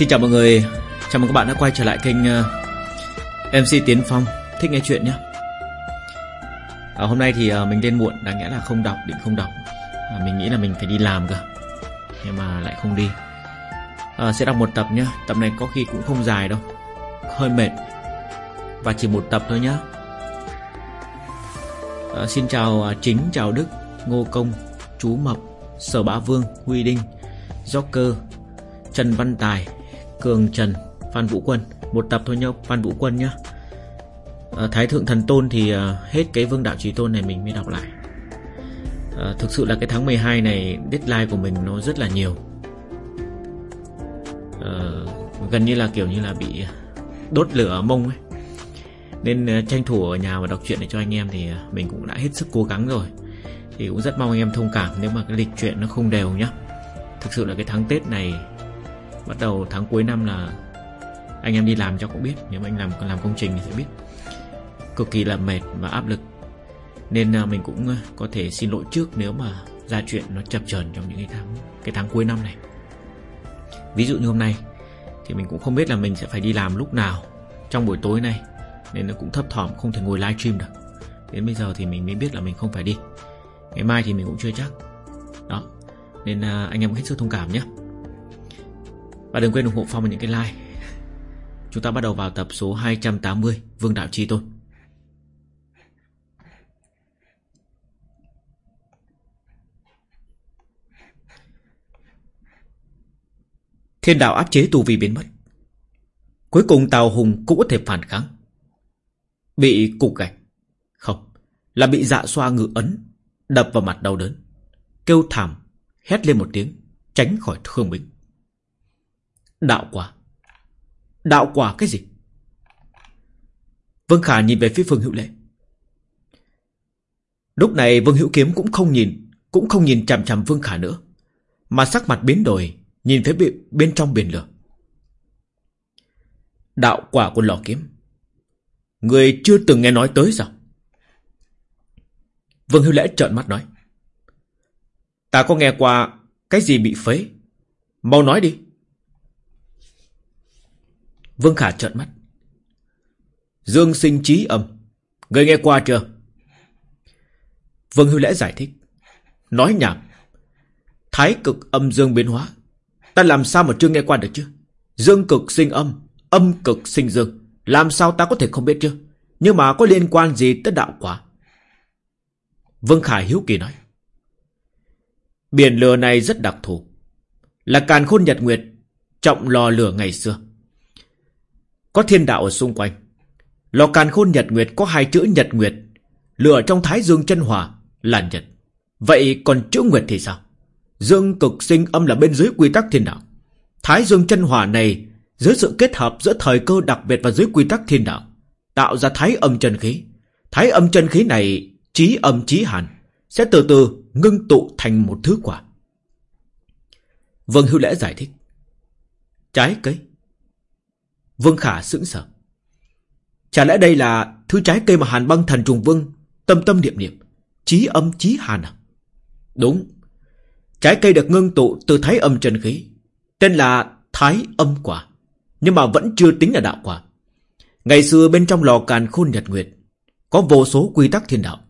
Xin chào mọi người, chào mừng các bạn đã quay trở lại kênh ờ, MC Tiến Phong. Thích nghe chuyện nhé. À, Hôm nay thì ờ, mình lên muộn, đáng nghĩa là không đọc, định không đọc. À, Mình nghĩ là mình phải đi làm cơ. Nhưng mà lại không đi. À, Sẽ đọc một tập nhé, tập này có khi cũng không dài đâu. Hơi mệt. Và chỉ một tập thôi nhé à, Xin chào à, Chính, chào Đức, Ngô Công, Chú Mập, Sở Bá Vương, Huy Đinh, Joker, Trần Văn Tài, Cường Trần, Phan Vũ Quân. Một tập thôi nhá, Phan Vũ Quân nhá. À, Thái Thượng Thần Tôn thì à, hết cái Vương Đạo Trí Tôn này mình mới đọc lại. À, Thực sự là cái tháng 12 này Deadline của mình nó rất là nhiều. À, Gần như là kiểu như là bị đốt lửa ở mông ấy. Nên tranh thủ ở nhà và đọc truyện để cho anh em Thì mình cũng đã hết sức cố gắng rồi. Thì cũng rất mong anh em thông cảm Nếu mà cái lịch truyện nó không đều nhá. Thực sự là cái tháng Tết này Bắt đầu tháng cuối năm là Anh em đi làm cho cũng biết. Nếu mà anh làm làm công trình thì sẽ biết. Cực kỳ là mệt và áp lực. Nên à, mình cũng à, có thể xin lỗi trước Nếu mà ra chuyện nó chập chờn trong những cái tháng Cái tháng cuối năm này. Ví dụ như hôm nay Thì mình cũng không biết là mình sẽ phải đi làm lúc nào Trong buổi tối này Nên nó cũng thấp thỏm, không thể ngồi live stream được. Đến bây giờ thì mình mới biết là mình không phải đi. Ngày mai thì mình cũng chưa chắc. Đó. Nên à, anh em hết sức thông cảm nhé và đừng quên ủng hộ Phong bằng những cái like. Chúng ta bắt đầu vào tập số 280 Vương Đạo Chi Tôn. Thiên đạo áp chế tu vi biến mất. Cuối cùng Tào Hùng cũng có thể phản kháng. Bị cục gạch. Không, Là bị dạ xoa ngự ấn, Đập vào mặt đau đớn. Kêu thảm, Hét lên một tiếng, Tránh khỏi thương Bính Đạo quả. Đạo quả cái gì? Vương Khả nhìn về phía Phương Hữu Lệ. Lúc này Vương Hữu Kiếm cũng không nhìn Cũng không nhìn chằm chằm Vương Khả nữa Mà sắc mặt biến đổi Nhìn phía bên, bên trong biển lửa. Đạo quả của lò kiếm. Người chưa từng nghe nói tới sao? Vương Hữu Lễ trợn mắt nói. Ta có nghe qua Cái gì bị phế? Mau nói đi. Vương Khả trợn mắt. Dương sinh trí âm. Người nghe qua chưa? Vương Hưu Lễ giải thích. Nói nhảm. Thái cực âm dương biến hóa. Ta làm sao mà chưa nghe qua được chứ? Dương cực sinh âm. Âm cực sinh dương. Làm sao ta có thể không biết chứ? Nhưng mà có liên quan gì tới đạo quả? Vương Khải hiếu kỳ nói. Biển lửa này rất đặc thù. Là càn khôn nhật nguyệt. Trọng lò lửa ngày xưa. Có thiên đạo ở xung quanh. Lò càn khôn nhật nguyệt có hai chữ nhật nguyệt. Lửa trong thái dương chân hòa là nhật. Vậy còn chữ nguyệt thì sao? Dương cực sinh âm là bên dưới quy tắc thiên đạo. Thái dương chân hòa này, dưới sự kết hợp giữa thời cơ đặc biệt và dưới quy tắc thiên đạo, tạo ra thái âm chân khí. Thái âm chân khí này, trí âm trí hàn, sẽ từ từ ngưng tụ thành một thứ quả. Vương Hữu Lễ giải thích. Trái cây. Vương Khả sững sờ. Chả lẽ đây là thứ trái cây mà Hàn băng thần trùng vương tâm tâm niệm niệm, chí âm chí hàn à? Đúng. Trái cây được ngưng tụ từ thái âm chân khí, tên là thái âm quả, nhưng mà vẫn chưa tính là đạo quả. Ngày xưa bên trong lò càn khôn nhật nguyệt, có vô số quy tắc thiên đạo,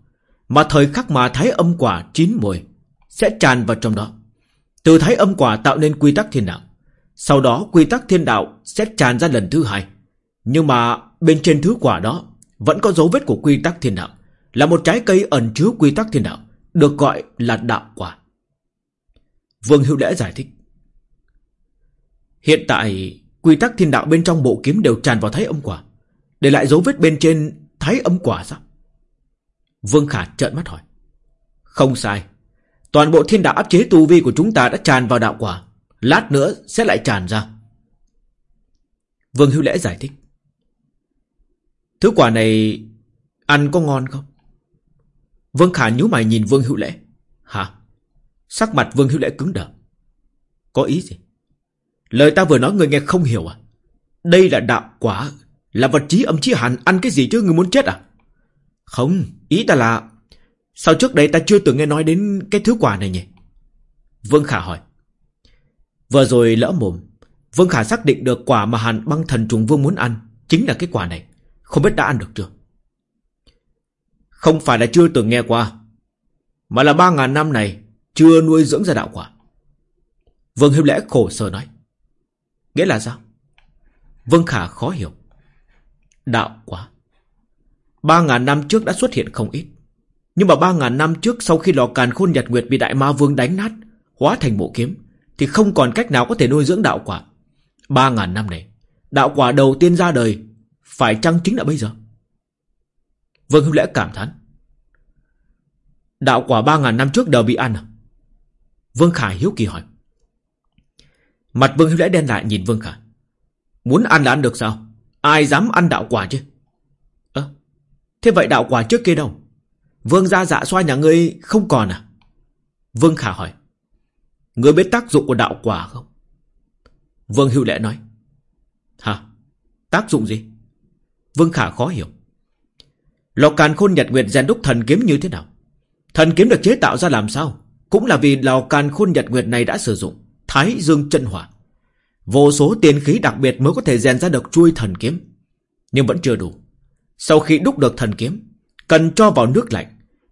mà thời khắc mà thái âm quả chín mùi sẽ tràn vào trong đó. Từ thái âm quả tạo nên quy tắc thiên đạo. Sau đó quy tắc thiên đạo sẽ tràn ra lần thứ hai. Nhưng mà bên trên thứ quả đó vẫn có dấu vết của quy tắc thiên đạo. Là một trái cây ẩn chứa quy tắc thiên đạo. Được gọi là đạo quả. Vương Hữu Lễ giải thích. Hiện tại, quy tắc thiên đạo bên trong bộ kiếm đều tràn vào thái âm quả. Để lại dấu vết bên trên thái âm quả sao? Vương Khả trợn mắt hỏi. Không sai. Toàn bộ thiên đạo áp chế tu vi của chúng ta đã tràn vào đạo quả. Lát nữa sẽ lại tràn ra. Vương Hữu Lễ giải thích. Thứ quả này ăn có ngon không? Vương Khả nhíu mày nhìn Vương Hữu Lễ. Hả? Sắc mặt Vương Hữu Lễ cứng đờ. Có ý gì? Lời ta vừa nói người nghe không hiểu à? Đây là đạo quả, là vật trí âm chí hàn ăn cái gì chứ người muốn chết à? Không, ý ta là... Sao trước đây ta chưa từng nghe nói đến cái thứ quả này nhỉ? Vương Khả hỏi. Vừa rồi lỡ mồm, Vương Khả xác định được quả mà Hàn băng thần trùng vương muốn ăn Chính là cái quả này. Không biết đã ăn được chưa? Không phải là chưa từng nghe qua Mà là ba ngàn năm này Chưa nuôi dưỡng ra đạo quả. Vương Hiếu Lẽ khổ sở nói. Nghĩa là sao? Vương Khả khó hiểu. Đạo quả. Ba ngàn năm trước đã xuất hiện không ít. Nhưng mà ba ngàn năm trước Sau khi lò càn khôn nhật nguyệt bị đại ma vương đánh nát Hóa thành bộ kiếm thì không còn cách nào có thể nuôi dưỡng đạo quả. Ba ngàn năm này, Đạo quả đầu tiên ra đời Phải chăng chính là bây giờ? Vương Hữu Lễ cảm thán. Đạo quả ba ngàn năm trước đều bị ăn à? Vương Khải hiếu kỳ hỏi. Mặt Vương Hữu Lễ đen lại nhìn Vương Khải. Muốn ăn là ăn được sao? Ai dám ăn đạo quả chứ? Ơ, Thế vậy đạo quả trước kia đâu? Vương gia dạ xoa nhà ngươi không còn à? Vương Khả hỏi. Ngươi biết tác dụng của đạo quả không? Vương Hữu Lệ nói. Hả? Tác dụng gì? Vương Khả khó hiểu. Lò càn khôn nhật nguyệt rèn đúc thần kiếm như thế nào? Thần kiếm được chế tạo ra làm sao? Cũng là vì lò càn khôn nhật nguyệt này đã sử dụng, Thái dương chân hỏa. Vô số tiền khí đặc biệt mới có thể rèn ra được chuôi thần kiếm. Nhưng vẫn chưa đủ. Sau khi đúc được thần kiếm, Cần cho vào nước lạnh.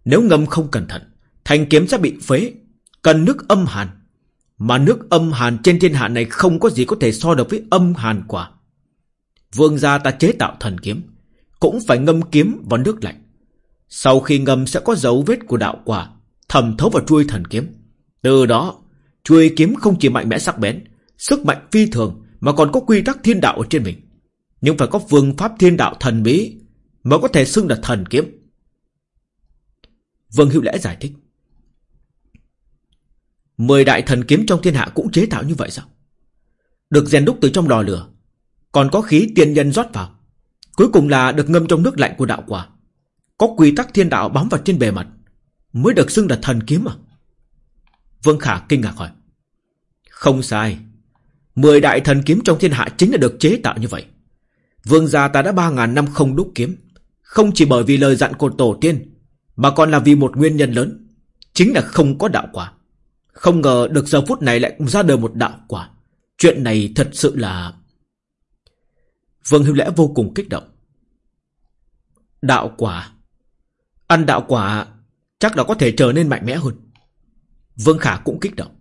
Nếu ngâm không cẩn thận, Thanh kiếm sẽ bị phế, Cần nước âm hàn. Mà nước âm hàn trên thiên hạ này Không có gì có thể so được với âm hàn quả. Vương gia ta chế tạo thần kiếm, Cũng phải ngâm kiếm vào nước lạnh. Sau khi ngâm sẽ có dấu vết của đạo quả Thầm thấu vào chuôi thần kiếm. Từ đó, Chuôi kiếm không chỉ mạnh mẽ sắc bén, Sức mạnh phi thường Mà còn có quy tắc thiên đạo ở trên mình. Nhưng phải có phương pháp thiên đạo thần bí Mới có thể xưng là thần kiếm. Vương Hữu Lễ giải thích. Mười đại thần kiếm trong thiên hạ cũng chế tạo như vậy sao? Được rèn đúc từ trong lò lửa, Còn có khí tiên nhân rót vào. Cuối cùng là được ngâm trong nước lạnh của đạo quả. Có quy tắc thiên đạo bám vào trên bề mặt, Mới được xưng là thần kiếm à? Vương Khả kinh ngạc hỏi. Không sai. Mười đại thần kiếm trong thiên hạ chính là được chế tạo như vậy. Vương gia ta đã ba ngàn năm không đúc kiếm. Không chỉ bởi vì lời dặn của tổ tiên, Mà còn là vì một nguyên nhân lớn, Chính là không có đạo quả. Không ngờ được giờ phút này lại ra đời một đạo quả Chuyện này thật sự là Vương Hiếu Lẽ vô cùng kích động Đạo quả Ăn đạo quả Chắc là có thể trở nên mạnh mẽ hơn Vương Khả cũng kích động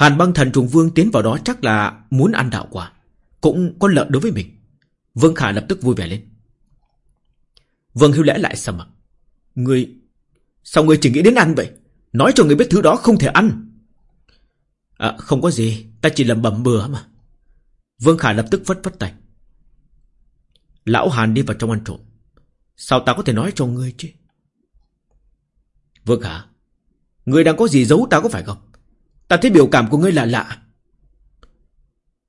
Hàn băng thần trùng vương tiến vào đó chắc là muốn ăn đạo quả. Cũng có lợi đối với mình. Vương Khả lập tức vui vẻ lên. Vương Hưu Lẽ lại sầm mặt. Ngươi... Sao ngươi chỉ nghĩ đến ăn vậy? Nói cho người biết thứ đó không thể ăn. À, không có gì. Ta chỉ lầm bẩm bừa mà. Vương Khả lập tức vất vất tay. Lão Hàn đi vào trong ăn trộm. Sao ta có thể nói cho ngươi chứ? Vương Khả. Ngươi đang có gì giấu ta có phải không? Ta thấy biểu cảm của ngươi là lạ.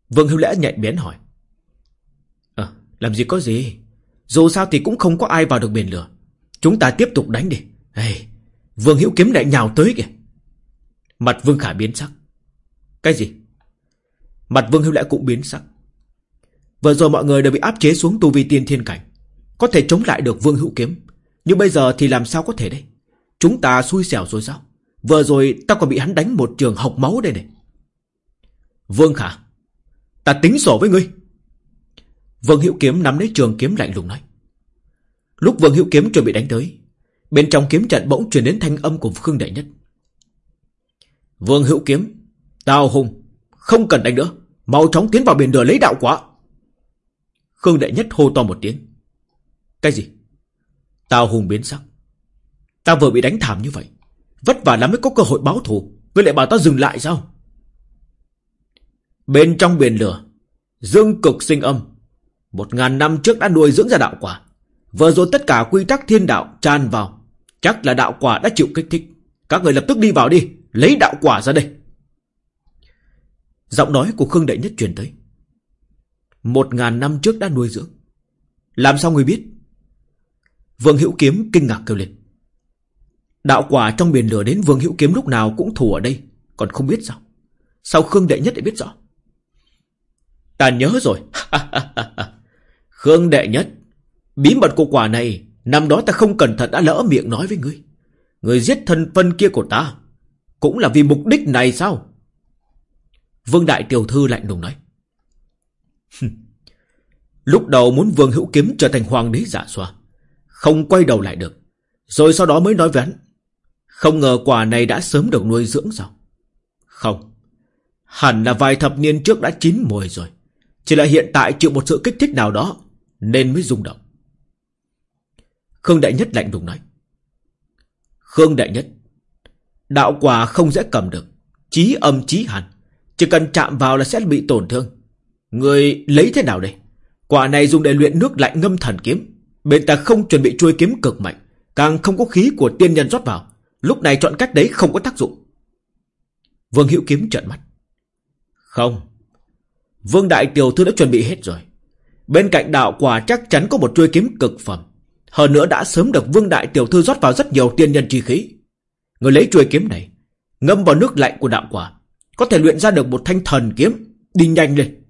Vương Hữu Lễ nhạy bén hỏi. À làm gì có gì. Dù sao thì cũng không có ai vào được biển lửa. Chúng ta tiếp tục đánh đi. Hey, Vương Hữu Kiếm lại nhào tới kìa. Mặt Vương Khả biến sắc. Cái gì? Mặt Vương Hữu lại cũng biến sắc. Vừa rồi mọi người đều bị áp chế xuống tu vi tiên thiên cảnh. Có thể chống lại được Vương Hữu Kiếm. Nhưng bây giờ thì làm sao có thể đây? Chúng ta xui xẻo rồi sao? Vừa rồi ta còn bị hắn đánh một trường học máu đây này. Vương Khả, ta tính sổ với ngươi. Vương Hữu Kiếm nắm lấy trường kiếm lạnh lùng nói. Lúc Vương Hữu Kiếm chuẩn bị đánh tới, bên trong kiếm trận bỗng truyền đến thanh âm của Khương Đại Nhất. Vương Hữu Kiếm, Tào Hùng, không cần đánh nữa, mau chóng tiến vào biển lửa lấy đạo quả. Khương Đại Nhất hô to một tiếng. Cái gì? Tào Hùng biến sắc. Ta vừa bị đánh thảm như vậy. Vất vả lắm mới có cơ hội báo thù Ngươi lại bảo ta dừng lại sao Bên trong biển lửa Dương cực sinh âm Một ngàn năm trước đã nuôi dưỡng ra đạo quả Vừa rồi tất cả quy tắc thiên đạo tràn vào Chắc là đạo quả đã chịu kích thích. Các người lập tức đi vào đi, Lấy đạo quả ra đây. Giọng nói của Khương đệ Nhất truyền tới. Một ngàn năm trước đã nuôi dưỡng. Làm sao người biết? Vương Hữu Kiếm kinh ngạc kêu lên. Đạo quả trong biển lửa đến Vương Hữu Kiếm lúc nào cũng thủ ở đây, Còn không biết sao? Sao Khương Đệ Nhất lại biết rõ? Ta nhớ rồi. Khương Đệ Nhất, Bí mật của quả này Năm đó ta không cẩn thận đã lỡ miệng nói với ngươi Người giết thân phân kia của ta Cũng là vì mục đích này sao Vương Đại Tiểu Thư lạnh lùng nói. Lúc đầu muốn Vương Hữu Kiếm trở thành hoàng đế giả xoa. Không quay đầu lại được. Rồi sau đó mới nói với hắn. Không ngờ quả này đã sớm được nuôi dưỡng sao? Không. Hẳn là vài thập niên trước đã chín mùi rồi. Chỉ là hiện tại chịu một sự kích thích nào đó. Nên mới rung động. Khương Đại Nhất lạnh lùng nói. Khương Đại Nhất. Đạo quả không dễ cầm được. Chí âm chí hẳn, Chỉ cần chạm vào là sẽ bị tổn thương. Người lấy thế nào đây? Quả này dùng để luyện nước lạnh ngâm thần kiếm. Bên ta không chuẩn bị chuôi kiếm cực mạnh. Càng không có khí của tiên nhân rót vào. Lúc này chọn cách đấy không có tác dụng. Vương Hữu Kiếm trợn mắt. Không. Vương Đại Tiểu Thư đã chuẩn bị hết rồi. Bên cạnh đạo quả chắc chắn có một chuôi kiếm cực phẩm. Hơn nữa đã sớm được Vương Đại Tiểu Thư rót vào rất nhiều tiên nhân chi khí. Người lấy chuôi kiếm này, ngâm vào nước lạnh của đạo quả, có thể luyện ra được một thanh thần kiếm, đi nhanh lên.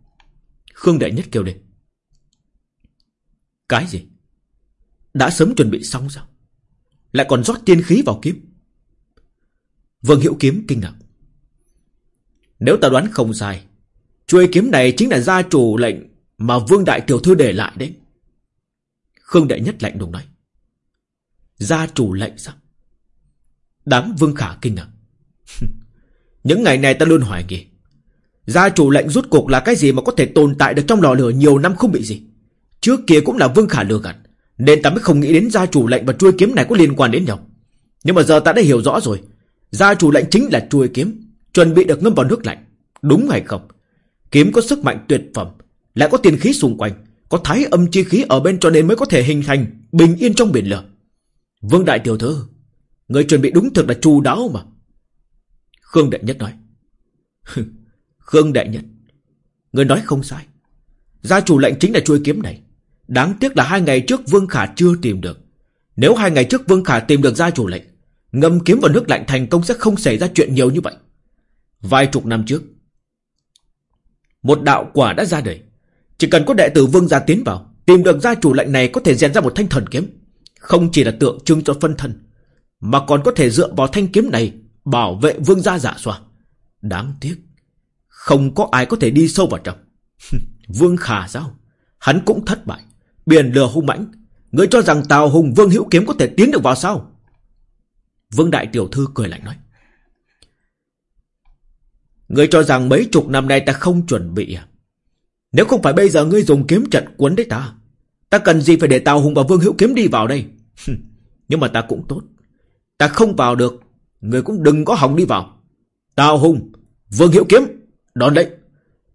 Khương Đại Nhất kêu lên. Cái gì? Đã sớm chuẩn bị xong sao? Lại còn rót tiên khí vào kiếm. Vương Hiệu Kiếm kinh ngạc. Nếu ta đoán không sai, chuôi kiếm này chính là gia chủ lệnh mà Vương Đại Tiểu Thư để lại đấy. Khương Đại Nhất lạnh lùng nói. Gia chủ lệnh sao? Đám Vương Khả kinh ngạc. Những ngày này ta luôn hoài nghi. Gia chủ lệnh rút cuộc là cái gì mà có thể tồn tại được trong lò lửa nhiều năm không bị gì. Trước kia cũng là Vương Khả lừa gạt. Nên ta mới không nghĩ đến gia chủ lệnh và chuôi kiếm này có liên quan đến nhau. Nhưng mà giờ ta đã hiểu rõ rồi. Gia chủ lệnh chính là chuôi kiếm. Chuẩn bị được ngâm vào nước lạnh. Đúng hay không? Kiếm có sức mạnh tuyệt phẩm. Lại có tiền khí xung quanh. Có thái âm chi khí ở bên cho nên mới có thể hình thành bình yên trong biển lửa. Vương Đại Tiểu Thư, người chuẩn bị đúng thực là chu đáo mà. Khương Đại Nhất nói. Khương Đại Nhất, người nói không sai. Gia chủ lệnh chính là chuôi kiếm này. Đáng tiếc là hai ngày trước Vương Khả chưa tìm được. Nếu hai ngày trước Vương Khả tìm được gia chủ lệnh, ngâm kiếm vào nước lạnh thành công sẽ không xảy ra chuyện nhiều như vậy. Vài chục năm trước, một đạo quả đã ra đời. Chỉ cần có đệ tử Vương gia tiến vào, tìm được gia chủ lệnh này có thể rèn ra một thanh thần kiếm. Không chỉ là tượng trưng cho phân thân, mà còn có thể dựa vào thanh kiếm này bảo vệ Vương gia giả xoa. Đáng tiếc, không có ai có thể đi sâu vào trong. Vương Khả sao? Hắn cũng thất bại. Biển lừa hung mãnh. Ngươi cho rằng Tào Hùng Vương Hữu Kiếm có thể tiến được vào sao? Vương Đại Tiểu Thư cười lạnh nói. Ngươi cho rằng mấy chục năm nay ta không chuẩn bị à? Nếu không phải bây giờ ngươi dùng kiếm trận quấn đấy ta Ta cần gì phải để Tào Hùng và Vương Hữu Kiếm đi vào đây? Nhưng mà ta cũng tốt. Ta không vào được Ngươi cũng đừng có hỏng đi vào. Tào Hùng, Vương Hữu Kiếm, Đón đấy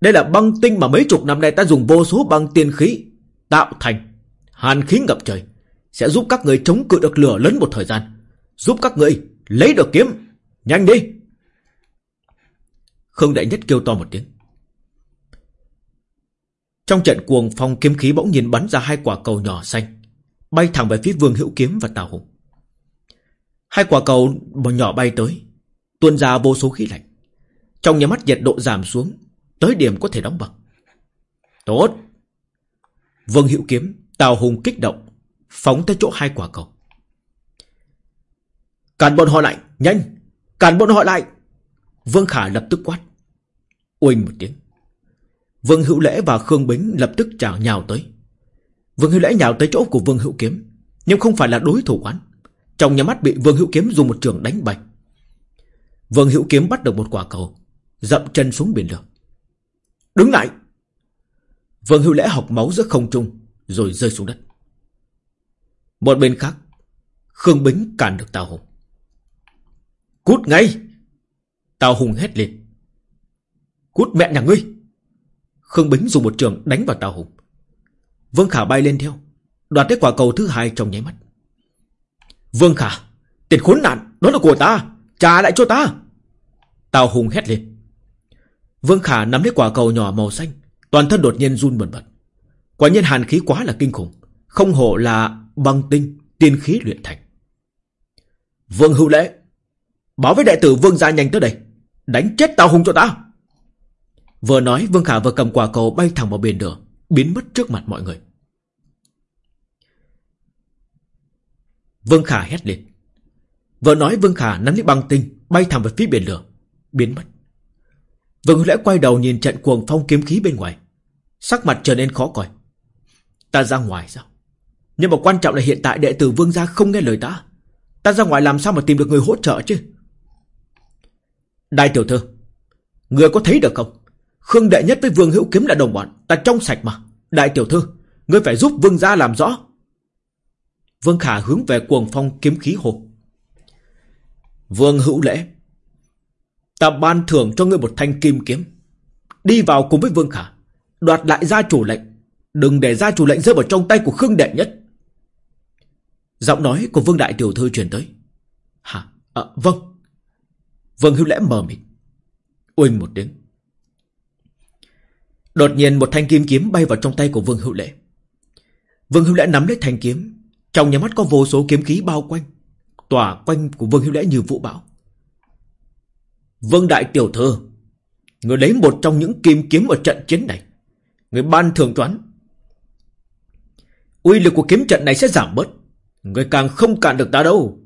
Đây là băng tinh mà mấy chục năm nay ta dùng vô số băng tiên khí Tạo thành. Hàn khí ngập trời, Sẽ giúp các người chống cự được lửa lớn một thời gian. Giúp các người lấy được kiếm. Nhanh đi! Khương Đại Nhất kêu to một tiếng trong trận cuồng phong kiếm khí bỗng nhiên bắn ra hai quả cầu nhỏ xanh, bay thẳng về phía Vương Hữu Kiếm và Tào Hùng. Hai quả cầu nhỏ bay tới, tuôn ra vô số khí lạnh. Trong nhà mắt nhiệt độ giảm xuống, tới điểm có thể đóng băng. Tốt! Vương Hữu Kiếm, Tào Hùng kích động, phóng tới chỗ hai quả cầu. Cản bọn họ lại, nhanh! Cản bọn họ lại! Vương Khả lập tức quát. Uỳnh một tiếng. Vương Hữu Lễ và Khương Bính lập tức chào nhào tới. Vương Hữu Lễ nhào tới chỗ của Vương Hữu Kiếm, nhưng không phải là đối thủ quán. Trong nhà mắt bị Vương Hữu Kiếm dùng một trường đánh bạch. Vương Hữu Kiếm bắt được một quả cầu, dậm chân xuống biển lửa. Đứng lại! Vương Hữu Lễ học máu giữa không trung, rồi rơi xuống đất. Một bên khác, Khương Bính cản được Tào Hùng. Cút ngay! Tào Hùng hét lên. Cút mẹ nhà ngươi! Khương Bính dùng một trường đánh vào Tào Hùng. Vương Khả bay lên theo, đoạt lấy quả cầu thứ hai trong nháy mắt. Vương Khả, tiền khốn nạn, đó là của ta, trả lại cho ta. Tào Hùng hét lên. Vương Khả nắm lấy quả cầu nhỏ màu xanh, toàn thân đột nhiên run bần bật. Quả nhiên hàn khí quá là kinh khủng, không hổ là băng tinh, tiên khí luyện thành. Vương Hữu Lễ, báo với đệ tử Vương gia nhanh tới đây, đánh chết Tào Hùng cho ta. Vừa nói, Vương Khả vừa cầm quả cầu bay thẳng vào biển lửa Biến mất trước mặt mọi người. Vương Khả hét lên. Vừa nói, Vương Khả nắm lấy băng tinh, Bay thẳng về phía biển lửa, Biến mất. Vương Lễ quay đầu nhìn trận cuồng phong kiếm khí bên ngoài. Sắc mặt trở nên khó coi. Ta ra ngoài sao? Nhưng mà quan trọng là hiện tại đệ tử Vương gia không nghe lời ta. Ta ra ngoài làm sao mà tìm được người hỗ trợ chứ? Đại tiểu thư, Người có thấy được không? Khương đệ nhất với Vương Hữu Kiếm là đồng bọn Ta trong sạch mà. Đại tiểu thư Ngươi phải giúp Vương gia làm rõ. Vương Khả hướng về cuồng phong kiếm khí hồ. Vương Hữu Lễ Ta ban thưởng cho ngươi một thanh kim kiếm. Đi vào cùng với Vương Khả Đoạt lại gia chủ lệnh. Đừng để gia chủ lệnh rơi vào trong tay của Khương Đệ Nhất. Giọng nói của Vương Đại Tiểu Thư truyền tới. Hả? À, vâng. Vương Hữu Lễ mờ mịt Uỳnh một tiếng. Đột nhiên một thanh kim kiếm bay vào trong tay của Vương Hữu Lễ Vương Hữu Lễ nắm lấy thanh kiếm, Trong nhà mắt có vô số kiếm khí bao quanh, Tỏa quanh của Vương Hữu Lễ như vũ bão. Vương Đại Tiểu Thư, Người lấy một trong những kim kiếm ở trận chiến này, Người ban thường toán. Uy lực của kiếm trận này sẽ giảm bớt, Người càng không cản được ta đâu.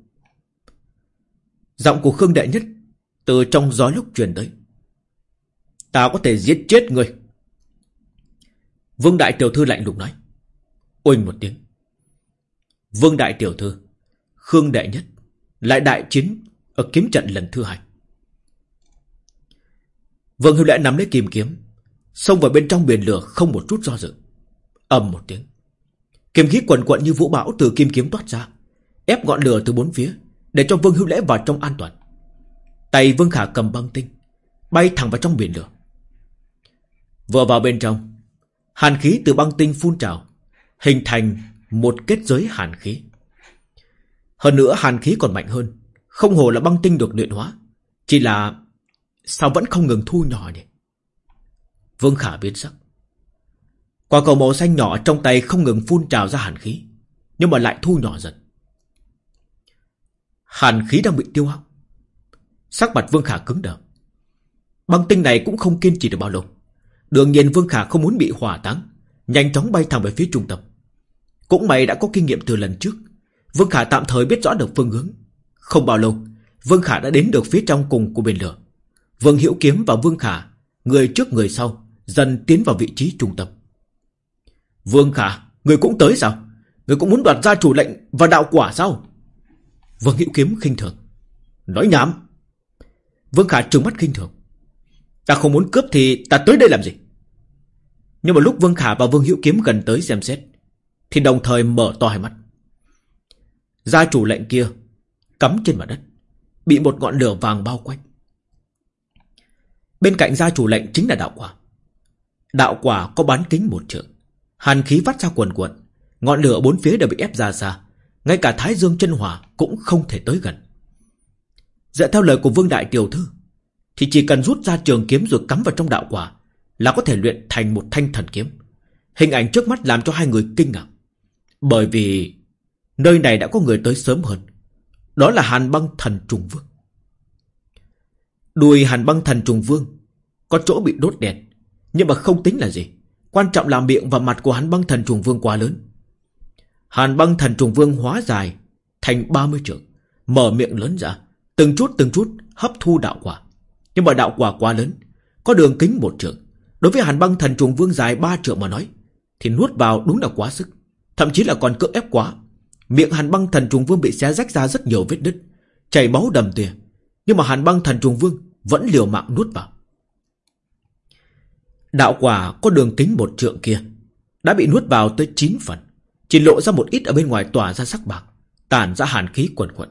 Giọng của Khương Đại Nhất Từ trong gió lúc truyền tới. Ta có thể giết chết người. Vương Đại Tiểu Thư lạnh lùng nói. Oanh một tiếng. Vương Đại Tiểu Thư, Khương Đại Nhất, Lại đại chiến Ở kiếm trận lần thứ hai. Vương Hưu Lễ nắm lấy kim kiếm, Xông vào bên trong biển lửa không một chút do dự. Ầm một tiếng. Kiếm khí quần quận như vũ bão từ kim kiếm toát ra, Ép ngọn lửa từ bốn phía, Để cho Vương Hưu Lễ vào trong an toàn. Tay Vương Khả cầm băng tinh, Bay thẳng vào trong biển lửa. Vừa vào bên trong Hàn khí từ băng tinh phun trào, Hình thành một kết giới hàn khí. Hơn nữa, hàn khí còn mạnh hơn. Không hồ là băng tinh được luyện hóa, Chỉ là Sao vẫn không ngừng thu nhỏ nhỉ? Vương Khả biến sắc. Quả cầu màu xanh nhỏ trong tay không ngừng phun trào ra hàn khí, Nhưng mà lại thu nhỏ dần. Hàn khí đang bị tiêu hao. Sắc mặt Vương Khả cứng đờ. Băng tinh này cũng không kiên trì được bao lâu. Đương nhiên Vương Khả không muốn bị hỏa táng, Nhanh chóng bay thẳng về phía trung tâm. Cũng may đã có kinh nghiệm từ lần trước. Vương Khả tạm thời biết rõ được phương hướng. Không bao lâu, Vương Khả đã đến được phía trong cùng của biển lửa. Vương Hiểu Kiếm và Vương Khả, Người trước người sau, Dần tiến vào vị trí trung tâm. Vương Khả, Người cũng tới sao? Người cũng muốn đoạt ra chủ lệnh và đạo quả sao? Vương Hiểu Kiếm khinh thường. Nói nhảm. Vương Khả trừng mắt khinh thường. Ta không muốn cướp thì ta tới đây làm gì? Nhưng mà lúc Vương Khả và Vương Hữu Kiếm gần tới xem xét, Thì đồng thời mở to hai mắt. Gia chủ lệnh kia Cắm trên mặt đất, Bị một ngọn lửa vàng bao quanh. Bên cạnh gia chủ lệnh chính là đạo quả. Đạo quả có bán kính một trượng, Hàn khí vắt ra quần quần Ngọn lửa bốn phía đều bị ép ra xa, Ngay cả Thái Dương chân hỏa cũng không thể tới gần. Dựa theo lời của Vương Đại Tiểu Thư thì chỉ cần rút ra trường kiếm rồi cắm vào trong đạo quả Là có thể luyện thành một thanh thần kiếm. Hình ảnh trước mắt làm cho hai người kinh ngạc. Bởi vì Nơi này đã có người tới sớm hơn. Đó là Hàn băng thần trùng vương. Đùi Hàn băng thần trùng vương Có chỗ bị đốt đèn, Nhưng mà không tính là gì. Quan trọng là miệng và mặt của Hàn băng thần trùng vương quá lớn. Hàn băng thần trùng vương hóa dài Thành 30 trượng Mở miệng lớn ra, Từng chút từng chút hấp thu đạo quả nhưng mà đạo quả quá lớn. Có đường kính một trượng. Đối với hàn băng thần trùng vương dài ba trượng mà nói, Thì nuốt vào đúng là quá sức. Thậm chí là còn cưỡng ép quá. Miệng hàn băng thần trùng vương bị xé rách ra rất nhiều vết đứt Chảy máu đầm tìa. Nhưng mà hàn băng thần trùng vương Vẫn liều mạng nuốt vào. Đạo quả có đường kính một trượng kia Đã bị nuốt vào tới 9 phần, Chỉ lộ ra một ít ở bên ngoài tỏa ra sắc bạc, Tản ra hàn khí quần quẩn.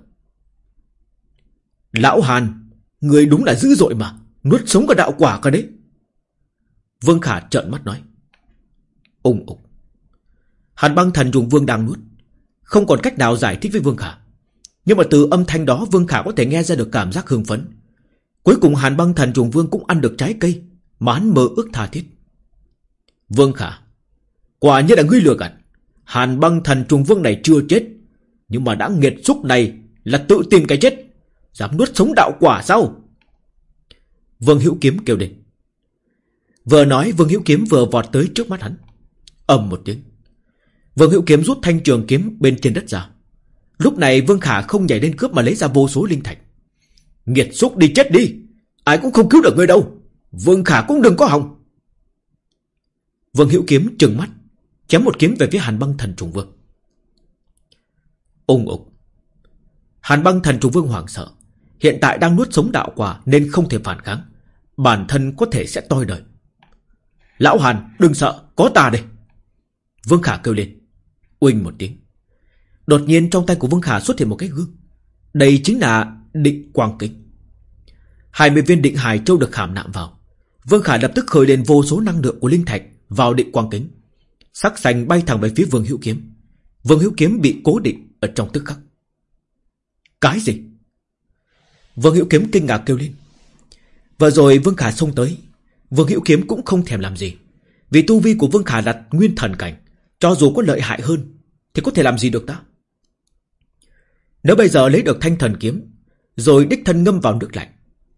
Lão Hàn Người đúng là dữ dội mà, Nuốt sống cả đạo quả cơ đấy. Vương Khả trợn mắt nói. Úng ủng Hàn băng thần dùng vương đang nuốt. Không còn cách nào giải thích với Vương Khả. Nhưng mà từ âm thanh đó, Vương Khả có thể nghe ra được cảm giác hưng phấn. Cuối cùng Hàn băng thần trùng vương cũng ăn được trái cây, Mà hắn mơ ước tha thiết. Vương Khả. Quả như là ngươi lừa gạt. Hàn băng thần trùng vương này chưa chết, Nhưng mà đã nghiệt xúc này Là tự tìm cái chết. Dám nuốt sống đạo quả sao? Vương Hữu Kiếm kêu lên. Vừa nói Vương Hữu Kiếm vừa vọt tới trước mắt hắn. Ầm một tiếng. Vương Hữu Kiếm rút thanh trường kiếm bên trên đất ra. Lúc này Vương Khả không nhảy lên cướp mà lấy ra vô số linh thạch. Nghiệt xúc đi chết đi. Ai cũng không cứu được ngươi đâu. Vương Khả cũng đừng có hòng. Vương Hữu Kiếm trừng mắt, chém một kiếm về phía Hàn Băng Thần Trùng Vương. Ung ục. Hàn Băng Thần Trùng Vương hoảng sợ, hiện tại đang nuốt sống đạo quả nên không thể phản kháng, bản thân có thể sẽ toi đời. Lão Hàn, đừng sợ, có ta đây. Vương Khả kêu lên. Uinh một tiếng. Đột nhiên trong tay của Vương Khả xuất hiện một cái gương. Đây chính là định quang kính. 20 viên định hải châu được khảm nạm vào. Vương Khả lập tức khởi lên vô số năng lượng của linh thạch vào định quang kính. Sắc xanh bay thẳng về phía Vương Hữu Kiếm. Vương Hữu Kiếm bị cố định ở trong tức khắc. Cái gì? Vương Hữu Kiếm kinh ngạc kêu lên. Vừa rồi Vương Khả xông tới. Vương Hữu Kiếm cũng không thèm làm gì. Vì tu vi của Vương Khả đặt nguyên thần cảnh. Cho dù có lợi hại hơn, Thì có thể làm gì được ta Nếu bây giờ lấy được thanh thần kiếm, Rồi đích thân ngâm vào nước lạnh,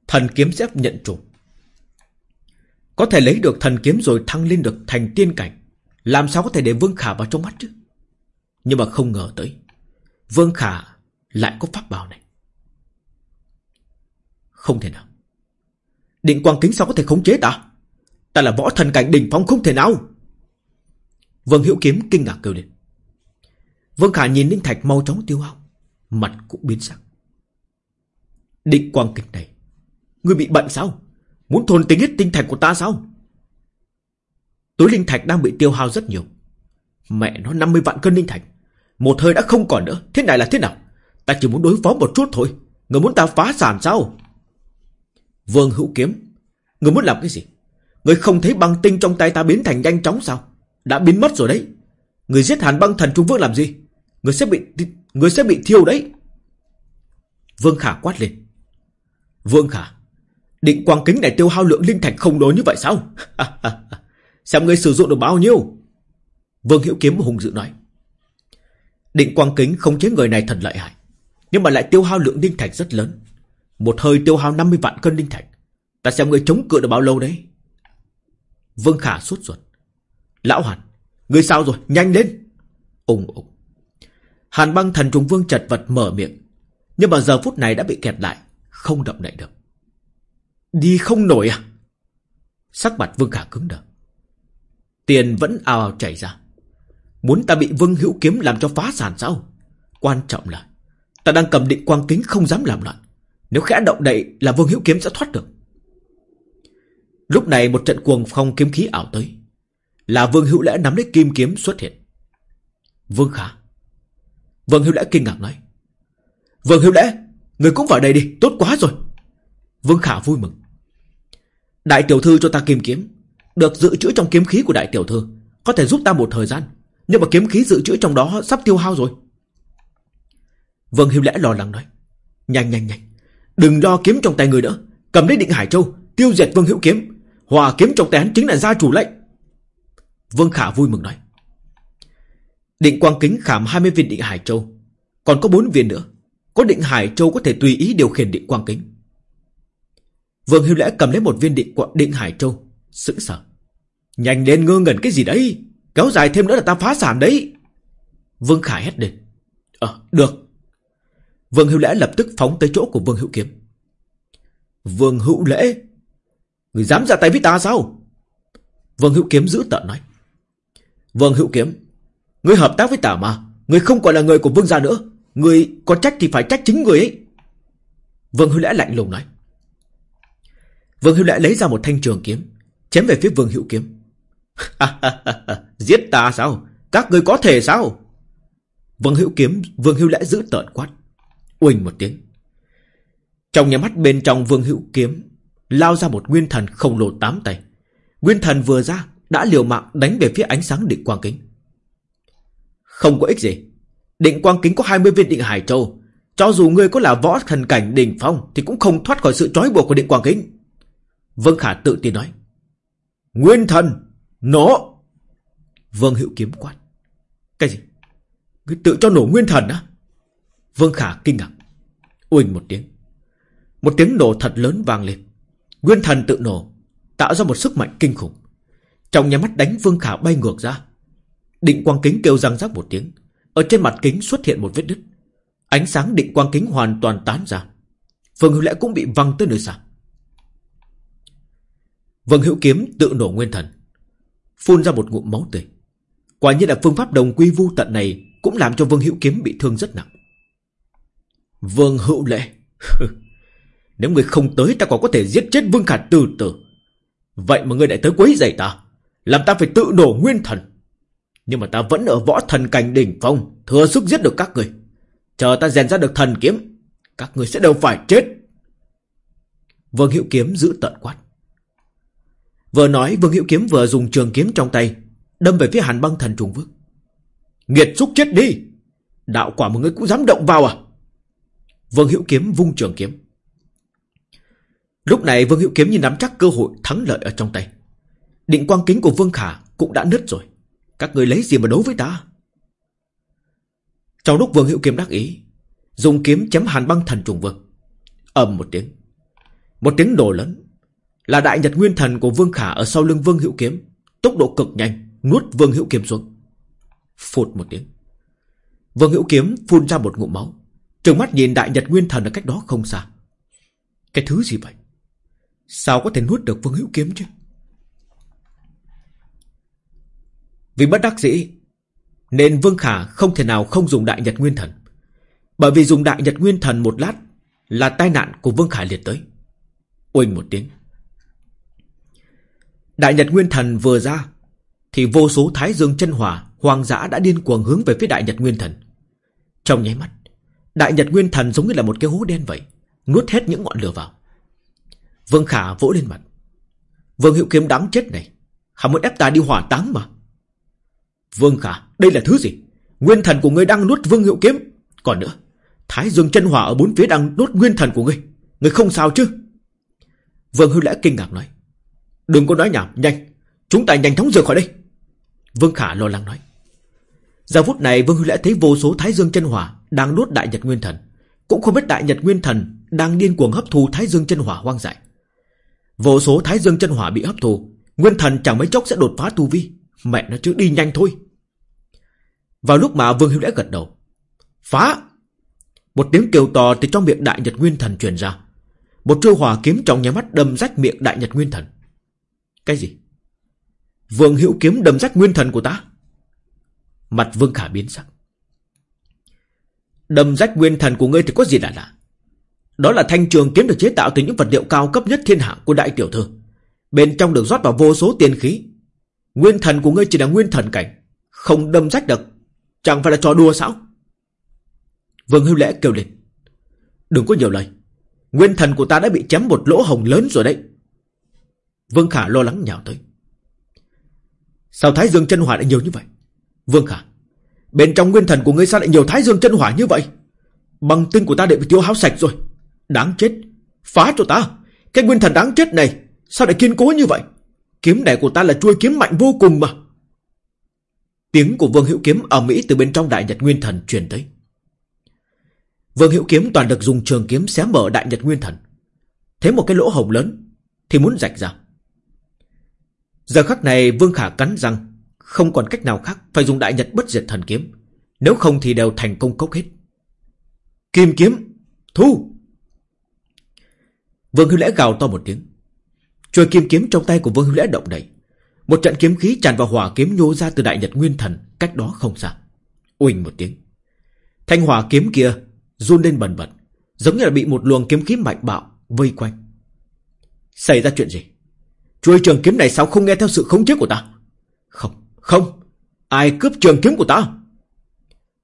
Thần kiếm sẽ nhận chủ Có thể lấy được thần kiếm rồi thăng lên được thành tiên cảnh, Làm sao có thể để Vương Khả vào trong mắt chứ Nhưng mà không ngờ tới, Vương Khả lại có pháp bảo này không thể nào Định quang kính sao có thể khống chế ta Ta là võ thần cảnh đỉnh phong không thể nào Vương Hữu Kiếm kinh ngạc kêu lên. Vương Khả nhìn Linh Thạch mau chóng tiêu hao. Mặt cũng biến sắc. Định quang kính này. Ngươi bị bận sao? Muốn thôn tính hết tinh thạch của ta sao? Túi linh thạch đang bị tiêu hao rất nhiều. Mẹ nó 50 vạn cân linh thạch. Một hơi đã không còn nữa. Thế này là thế nào? Ta chỉ muốn đối phó một chút thôi. Người muốn ta phá sản sao? Vương hữu kiếm. Người muốn làm cái gì? Người không thấy băng tinh trong tay ta biến thành nhanh chóng sao? Đã biến mất rồi đấy. Người giết hàn băng thần Trung Vương làm gì? Người sẽ bị người sẽ bị thiêu đấy. Vương Khả quát lên. Vương Khả, Định quang kính này tiêu hao lượng linh thạch không đối như vậy sao? Xem người sử dụng được bao nhiêu? Vương Hữu Kiếm hùng dự nói. Định quang kính không chế người này thật lợi hại, Nhưng mà lại tiêu hao lượng linh thạch rất lớn. Một hơi tiêu hao 50 vạn cân linh thạch Ta xem người chống cự được bao lâu đấy Vương Khả suốt ruột Lão Hàn, người sao rồi, nhanh lên. Ùng ùng. Hàn băng thần trùng vương chật vật mở miệng. Nhưng mà giờ phút này đã bị kẹt lại, không động đậy được. Đi không nổi à? Sắc mặt vương khả cứng đờ. Tiền vẫn ào ào chảy ra. Muốn ta bị vương hữu kiếm làm cho phá sản sao? Quan trọng là ta đang cầm định quang kính không dám làm loạn. Nếu khẽ động đậy là vương hữu kiếm sẽ thoát được. Lúc này một trận cuồng phong kiếm khí ảo tới. Là Vương Hữu Lễ nắm lấy kim kiếm xuất hiện. Vương Khả. Vương Hữu Lễ kinh ngạc nói. Vương Hữu Lễ, người cũng vào đây đi, tốt quá rồi. Vương Khả vui mừng. Đại tiểu thư cho ta kim kiếm. Được dự trữ trong kiếm khí của đại tiểu thư. Có thể giúp ta một thời gian. Nhưng mà kiếm khí dự trữ trong đó sắp tiêu hao rồi. Vương Hữu Lễ lo lắng nói. Nhanh nhanh nhanh. Đừng lo kiếm trong tay người nữa. Cầm lấy định Hải Châu. Tiêu diệt Vương Hữu Kiếm. Hòa kiếm trong tay hắn chính là gia chủ lệnh. Vương Khả vui mừng nói. Định quang kính khảm 20 viên định Hải Châu. Còn có 4 viên nữa. Có định Hải Châu có thể tùy ý điều khiển định quang kính. Vương Hữu Lẽ cầm lấy một viên định định Hải Châu. Sững sờ. Nhanh lên ngơ ngẩn cái gì đấy. Kéo dài thêm nữa là ta phá sản đấy. Vương Khả hét lên. Ờ, được. Vương Hữu Lễ lập tức phóng tới chỗ của Vương Hữu Kiếm. Vương Hữu Lễ, người dám ra tay với ta sao? Vương Hữu Kiếm giữ tợn nói. Vương Hữu Kiếm, người hợp tác với ta mà, người không còn là người của Vương gia nữa, người có trách thì phải trách chính người ấy. Vương Hữu Lễ lạnh lùng nói. Vương Hữu Lễ lấy ra một thanh trường kiếm, chém về phía Vương Hữu Kiếm. Giết ta sao? Các người có thể sao? Vương Hữu Kiếm, Vương Hữu Lễ giữ tợn quát, uỳnh một tiếng. Trong nhà mắt bên trong Vương Hữu Kiếm lao ra một nguyên thần khổng lồ tám tay. Nguyên thần vừa ra đã liều mạng đánh về phía ánh sáng định quang kính. Không có ích gì. Định quang kính có 20 viên định hải châu. Cho dù ngươi có là võ thần cảnh đỉnh phong thì cũng không thoát khỏi sự trói buộc của định quang kính. Vương Khả tự tin nói. Nguyên thần, nổ. Vương Hữu kiếm quát. Cái gì? Ngươi tự cho nổ nguyên thần á? Vương Khả kinh ngạc. Uỳnh một tiếng. Một tiếng nổ thật lớn vang lên. Nguyên thần tự nổ, tạo ra một sức mạnh kinh khủng. Trong nhà mắt đánh Vương Khả bay ngược ra. Định quang kính kêu răng rắc một tiếng. Ở trên mặt kính xuất hiện một vết đứt. Ánh sáng định quang kính hoàn toàn tán ra. Vương Hữu Lẽ cũng bị văng tới nơi xa. Vương Hữu Kiếm tự nổ nguyên thần Phun ra một ngụm máu tươi Quả nhiên là phương pháp đồng quy vu tận này Cũng làm cho Vương Hữu Kiếm bị thương rất nặng Vương Hữu Lệ Nếu người không tới ta còn có thể giết chết Vương Khả từ từ Vậy mà người lại tới quấy giày ta, Làm ta phải tự đổ nguyên thần. Nhưng mà ta vẫn ở võ thần cảnh đỉnh phong, Thừa sức giết được các người. Chờ ta rèn ra được thần kiếm, Các người sẽ đều phải chết. Vương Hữu Kiếm giữ tận quát. Vừa nói, Vương Hữu Kiếm vừa dùng trường kiếm trong tay, Đâm về phía hàn băng thần trùng vương. Nghiệt xúc chết đi! Đạo quả mà người cũng dám động vào à? Vương Hữu Kiếm vung trường kiếm. Lúc này Vương Hữu Kiếm như nắm chắc cơ hội thắng lợi ở trong tay. Định quang kính của Vương Khả cũng đã nứt rồi. Các người lấy gì mà đấu với ta? Trong lúc Vương Hữu Kiếm đắc ý, Dùng kiếm chém hàn băng thần trùng vương. Ầm một tiếng. Một tiếng nổ lớn. Là đại nhật nguyên thần của Vương Khả Ở sau lưng Vương Hữu Kiếm, Tốc độ cực nhanh, nuốt Vương Hữu Kiếm xuống. Phụt một tiếng. Vương Hữu Kiếm phun ra một ngụm máu. Trừng mắt nhìn đại nhật nguyên thần ở cách đó không xa. Cái thứ gì vậy? Sao có thể nuốt được Vương Hữu Kiếm chứ? Vì bất đắc dĩ, Nên Vương Khả không thể nào không dùng đại nhật nguyên thần. Bởi vì dùng đại nhật nguyên thần một lát Là tai nạn của Vương Khả liệt tới. Oanh một tiếng. Đại nhật nguyên thần vừa ra, Thì vô số thái dương chân hỏa Hoàng dã đã điên cuồng hướng về phía đại nhật nguyên thần. Trong nháy mắt Đại nhật nguyên thần giống như là một cái hố đen vậy, Nuốt hết những ngọn lửa vào. Vương Khả vỗ lên mặt. Vương Hiệu Kiếm đáng chết này Hắn muốn ép ta đi hỏa táng mà. Vương Khả, đây là thứ gì? Nguyên thần của ngươi đang nuốt Vương Hiệu Kiếm. Còn nữa, Thái Dương chân hỏa ở bốn phía đang nuốt nguyên thần của ngươi. Ngươi không sao chứ? Vương Hưu Lẽ kinh ngạc nói. Đừng có nói nhảm, nhanh. Chúng ta nhanh chóng rời khỏi đây. Vương Khả lo lắng nói. Giờ phút này Vương Hưu lại thấy vô số Thái Dương chân hỏa Đang nuốt Đại Nhật Nguyên Thần. Cũng không biết Đại Nhật Nguyên Thần Đang điên cuồng hấp thu Thái Dương chân hỏa hoang dại. Vô số Thái Dương chân hỏa bị hấp thu, Nguyên Thần chẳng mấy chốc sẽ đột phá tu vi. Mẹ nó chứ, đi nhanh thôi. Vào lúc mà Vương Hưu đã gật đầu, Phá! Một tiếng kêu to từ trong miệng Đại Nhật Nguyên Thần truyền ra. Một trôi hỏa kiếm trong nhà mắt đâm rách miệng Đại Nhật Nguyên Thần. Cái gì? Vương Hữu kiếm đâm rách Nguyên Thần của ta. Mặt Vương Khả biến sắc Đâm rách Nguyên Thần của ngươi thì có gì lạ lạ đó là thanh trường kiếm được chế tạo từ những vật liệu cao cấp nhất thiên hạ của đại tiểu thư. Bên trong được rót vào vô số tiền khí. Nguyên thần của ngươi chỉ là nguyên thần cảnh. Không đâm rách được. Chẳng phải là trò đùa sao? Vương Hưu Lễ kêu lên. Đừng có nhiều lời. Nguyên thần của ta đã bị chém một lỗ hồng lớn rồi đấy. Vương Khả lo lắng nhào tới. Sao Thái Dương chân hỏa lại nhiều như vậy? Vương Khả. Bên trong nguyên thần của ngươi sao lại nhiều Thái Dương chân hỏa như vậy? Bằng tinh của ta đều bị tiêu hao sạch rồi. Đáng chết Phá cho ta Cái nguyên thần đáng chết này Sao lại kiên cố như vậy Kiếm này của ta là chuôi kiếm mạnh vô cùng mà Tiếng của Vương Hữu Kiếm ở Mỹ từ bên trong Đại Nhật Nguyên Thần truyền tới. Vương Hữu Kiếm toàn được dùng trường kiếm xé mở Đại Nhật Nguyên Thần. Thấy một cái lỗ hồng lớn thì muốn rạch ra. Giờ khắc này Vương Khả cắn răng, không còn cách nào khác phải dùng Đại Nhật bất diệt thần kiếm. Nếu không thì đều thành công cốc hết. Kim kiếm, thu! Vương Hưu Lễ gào to một tiếng. Chuôi kim kiếm trong tay của Vương Hưu Lễ động đậy. Một trận kiếm khí tràn vào hỏa kiếm nhô ra từ đại nhật nguyên thần, cách đó không xa. Uỳnh một tiếng. Thanh hỏa kiếm kia run lên bần bật, giống như là bị một luồng kiếm khí mạnh bạo vây quanh. Xảy ra chuyện gì? Chuôi trường kiếm này sao không nghe theo sự khống chế của ta? Không, không. Ai cướp trường kiếm của ta?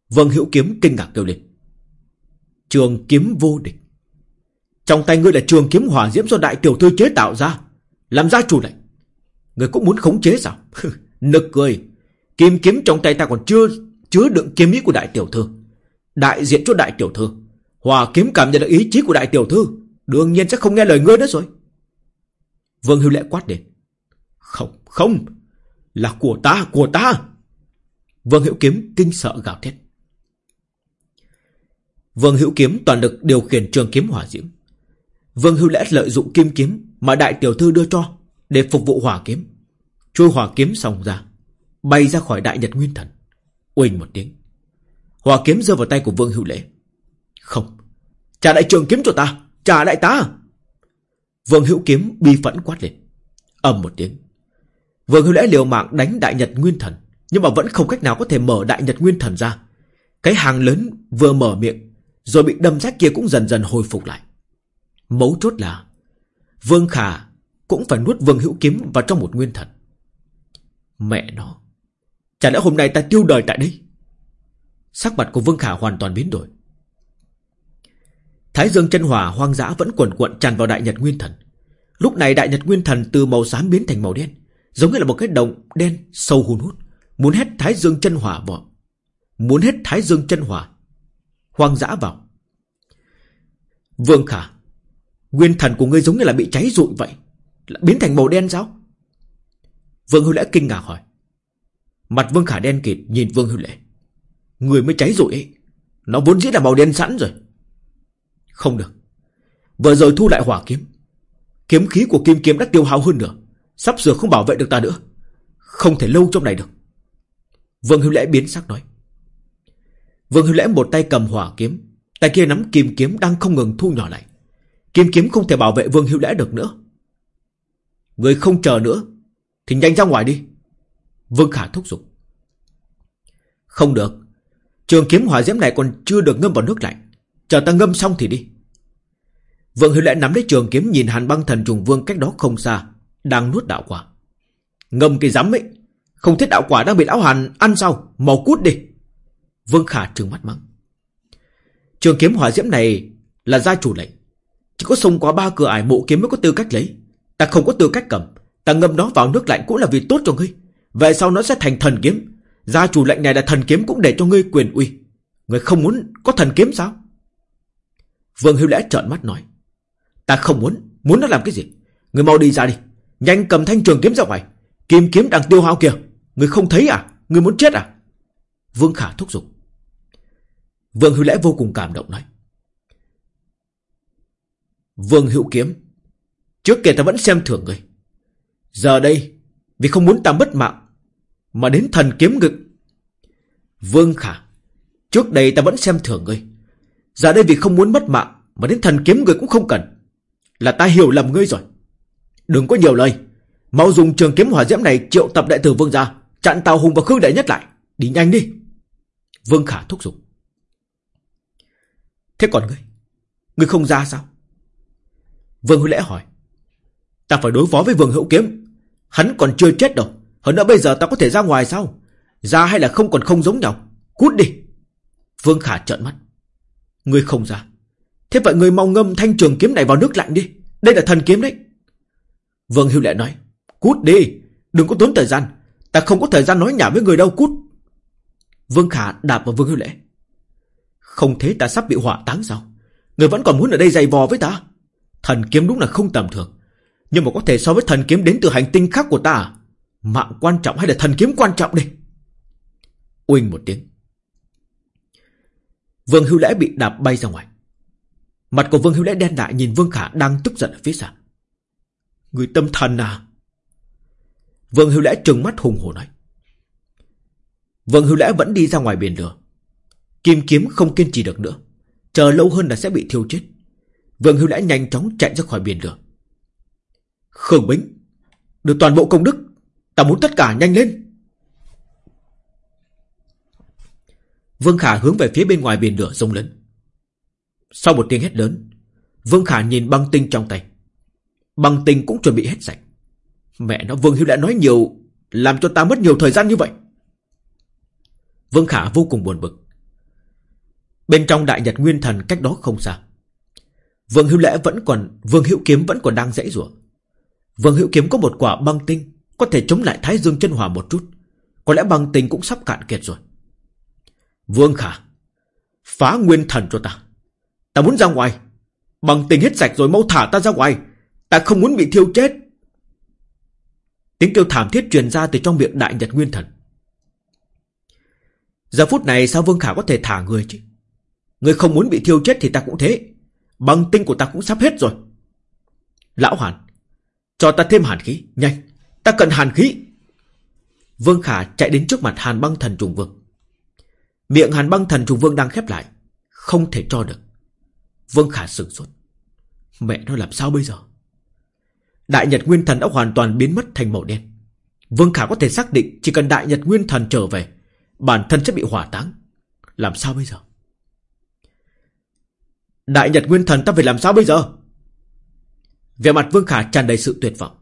Vương Hữu Kiếm kinh ngạc kêu lên. Trường kiếm vô địch. Trong tay ngươi là trường kiếm hỏa diễm do đại tiểu thư chế tạo ra. Làm gia chủ này. Ngươi cũng muốn khống chế sao? Nực cười. Kim kiếm trong tay ta còn chưa chứa đựng kiếm ý của đại tiểu thư. Đại diện cho đại tiểu thư. Hòa kiếm cảm nhận được ý chí của đại tiểu thư. Đương nhiên sẽ không nghe lời ngươi nữa rồi. Vương Hưu Lệ quát đến. Không, không. Là của ta, của ta. Vương Hữu Kiếm kinh sợ gào thét. Vương Hữu Kiếm toàn lực điều khiển trường kiếm hỏa diễm. Vương Hưu Lễ lợi dụng kim kiếm mà đại tiểu thư đưa cho để phục vụ hỏa kiếm. Chui hỏa kiếm xong ra, bay ra khỏi đại nhật nguyên thần. Uỳnh một tiếng. Hỏa kiếm rơi vào tay của Vương Hưu Lễ. Không, trả lại trường kiếm cho ta, trả lại ta. Vương Hữu Kiếm bi phẫn quát lên. ầm một tiếng Vương Hưu Lễ liều mạng đánh Đại Nhật Nguyên Thần, Nhưng mà vẫn không cách nào có thể mở Đại Nhật Nguyên Thần ra. Cái hàng lớn vừa mở miệng, Rồi bị đâm rách kia cũng dần dần hồi phục lại. Mấu chốt là, Vương Khả cũng phải nuốt Vương Hữu Kiếm vào trong một nguyên thần. Mẹ nó, Chả lẽ hôm nay ta tiêu đời tại đây? Sắc mặt của Vương Khả hoàn toàn biến đổi. Thái dương chân hỏa hoang dã vẫn quẩn quẩn tràn vào Đại Nhật Nguyên Thần. Lúc này Đại Nhật Nguyên Thần từ màu xám biến thành màu đen. Giống như là một cái động đen sâu hun hút. Muốn hết Thái dương chân hỏa vào Muốn hết Thái dương chân hỏa. Hoang dã vào Vương Khả, Nguyên thần của ngươi giống như là bị cháy rụi vậy. Là biến thành màu đen sao? Vương Hưu Lễ kinh ngạc hỏi. Mặt Vương Khả đen kịt, nhìn Vương Hưu Lễ. Người mới cháy rụi ấy. Nó vốn dĩ là màu đen sẵn rồi. Không được. Vừa rồi thu lại hỏa kiếm. Kiếm khí của kim kiếm đã tiêu hao hơn nữa Sắp sửa không bảo vệ được ta nữa. Không thể lâu trong này được. Vương Hữu Lễ biến sắc nói. Vương Hữu Lễ một tay cầm hỏa kiếm, Tay kia nắm kim kiếm đang không ngừng thu nhỏ lại. Kim kiếm không thể bảo vệ Vương Hữu Lễ được nữa. Người không chờ nữa, Thì nhanh ra ngoài đi. Vương Khả thúc giục. Không được, Trường kiếm hỏa diễm này còn chưa được ngâm vào nước lạnh. Chờ ta ngâm xong thì đi. Vương Hữu Lễ nắm lấy trường kiếm, nhìn Hàn băng thần trùng vương cách đó không xa. Đang nuốt đạo quả. Ngâm cái rắm ấy, Không thích đạo quả đang bị lão Hàn ăn sao? Màu cút đi. Vương Khả trừng mắt mắng. Trường kiếm hỏa diễm này là gia chủ lệnh. Chỉ có xông qua ba cửa ải mộ kiếm mới có tư cách lấy. Ta không có tư cách cầm. Ta ngâm nó vào nước lạnh cũng là vì tốt cho ngươi. Vậy sau nó sẽ thành thần kiếm. Gia chủ lệnh này là thần kiếm cũng để cho ngươi quyền uy. Ngươi không muốn có thần kiếm sao? Vương Hiếu Lẽ trợn mắt nói. Ta không muốn. Muốn nó làm cái gì? Ngươi mau đi ra đi. Nhanh cầm thanh trường kiếm ra ngoài. Kim kiếm đang tiêu hao kìa. Người không thấy à? Người muốn chết à? Vương Khả thúc giục. Vương Hữu lễ vô cùng cảm động nói. Vương Hữu Kiếm, Trước kia ta vẫn xem thường ngươi Giờ đây, Vì không muốn ta mất mạng, Mà đến thần kiếm ngực. Vương Khả, Trước đây ta vẫn xem thường ngươi Giờ đây vì không muốn mất mạng, Mà đến thần kiếm người cũng không cần. Là ta hiểu lầm ngươi rồi. Đừng có nhiều lời. Mau dùng trường kiếm hỏa diễm này triệu tập đại tử vương ra Chặn Tào Hùng và Khương Đại Nhất lại. Đi nhanh đi. Vương Khả thúc giục. Thế còn ngươi? Ngươi không ra sao? Vương Hữu Lễ hỏi. Ta phải đối phó với Vương Hữu Kiếm. Hắn còn chưa chết đâu. Hơn nữa bây giờ ta có thể ra ngoài sao? Ra hay là không còn không giống nhau? Cút đi. Vương Khả trợn mắt. Ngươi không ra. Thế vậy ngươi mau ngâm thanh trường kiếm này vào nước lạnh đi. Đây là thần kiếm đấy. Vương Hưu Lệ nói. Cút đi. Đừng có tốn thời gian. Ta không có thời gian nói nhảm với người đâu. Cút. Vương Khả đạp vào Vương Hưu Lệ. Không thế ta sắp bị hỏa táng sao? Người vẫn còn muốn ở đây dày vò với ta? Thần kiếm đúng là không tầm thường. Nhưng mà có thể so với thần kiếm đến từ hành tinh khác của ta à? Mạng quan trọng hay là thần kiếm quan trọng đi? Uỳnh một tiếng. Vương Hưu Lễ bị đạp bay ra ngoài. Mặt của Vương Hữu Lễ đen lại, nhìn Vương Khả đang tức giận ở phía sau Người tâm thần à? Vương Hữu Lễ trừng mắt hùng hổ nói. Vương Hữu Lễ vẫn đi ra ngoài biển lửa. Kim kiếm không kiên trì được nữa. Chờ lâu hơn là sẽ bị thiêu chết. Vương Hữu Lễ nhanh chóng chạy ra khỏi biển lửa. Khương Bính, Được toàn bộ công đức, Ta muốn tất cả nhanh lên. Vương Khả hướng về phía bên ngoài biển lửa rông lớn Sau một tiếng hét lớn, Vương Khả nhìn băng tinh trong tay. Băng tinh cũng chuẩn bị hết sạch. Mẹ nó, Vương Hiếu đã nói nhiều, Làm cho ta mất nhiều thời gian như vậy. Vương Khả vô cùng buồn bực. Bên trong đại nhật nguyên thần cách đó không xa. Vương Hữu Lễ vẫn còn, Vương Hữu Kiếm vẫn còn đang dãy rủa. Vương Hữu Kiếm có một quả băng tinh, Có thể chống lại Thái Dương chân Hòa một chút. Có lẽ băng tinh cũng sắp cạn kiệt rồi. Vương Khả, Phá nguyên thần cho ta. Ta muốn ra ngoài. Băng tinh hết sạch rồi, mau thả ta ra ngoài. Ta không muốn bị thiêu chết. Tiếng kêu thảm thiết truyền ra từ trong miệng đại nhật nguyên thần. Giờ phút này sao Vương Khả có thể thả người chứ? Người không muốn bị thiêu chết thì ta cũng thế. Bằng tinh của ta cũng sắp hết rồi. Lão Hàn, Cho ta thêm hàn khí. Nhanh, Ta cần hàn khí. Vương Khả chạy đến trước mặt Hàn băng thần trùng vương. Miệng Hàn băng thần trùng vương đang khép lại, Không thể cho được. Vương Khả sửng sốt. Mẹ nó làm sao bây giờ? Đại Nhật Nguyên Thần đã hoàn toàn biến mất thành màu đen. Vương Khả có thể xác định chỉ cần Đại Nhật Nguyên Thần trở về, bản thân sẽ bị hỏa táng. Làm sao bây giờ? Đại Nhật Nguyên Thần ta phải làm sao bây giờ? Về mặt Vương Khả tràn đầy sự tuyệt vọng.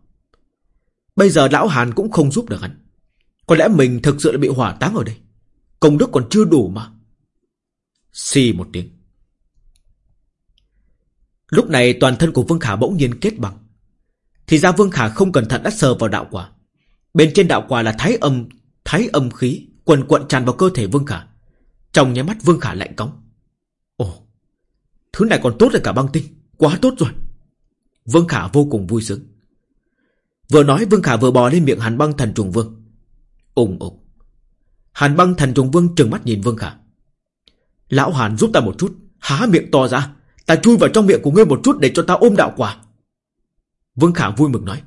Bây giờ Lão Hàn cũng không giúp được hắn. Có lẽ mình thực sự đã bị hỏa táng ở đây. Công đức còn chưa đủ mà. Xì một tiếng. Lúc này toàn thân của Vương Khả bỗng nhiên kết bằng. Thì ra Vương Khả không cẩn thận đã sờ vào đạo quả. Bên trên đạo quả là thái âm, thái âm khí, quần quận tràn vào cơ thể Vương Khả. Trong nháy mắt Vương Khả lạnh cống. Ồ, thứ này còn tốt hơn cả băng tinh, quá tốt rồi. Vương Khả vô cùng vui sướng. Vừa nói Vương Khả vừa bò lên miệng Hàn băng thần trùng vương. Ùng ục. Hàn băng thần trùng vương trừng mắt nhìn Vương Khả. Lão Hàn giúp ta một chút, há miệng to ra. Ta chui vào trong miệng của ngươi một chút để cho ta ôm đạo quả. Vương Khả vui mừng nói.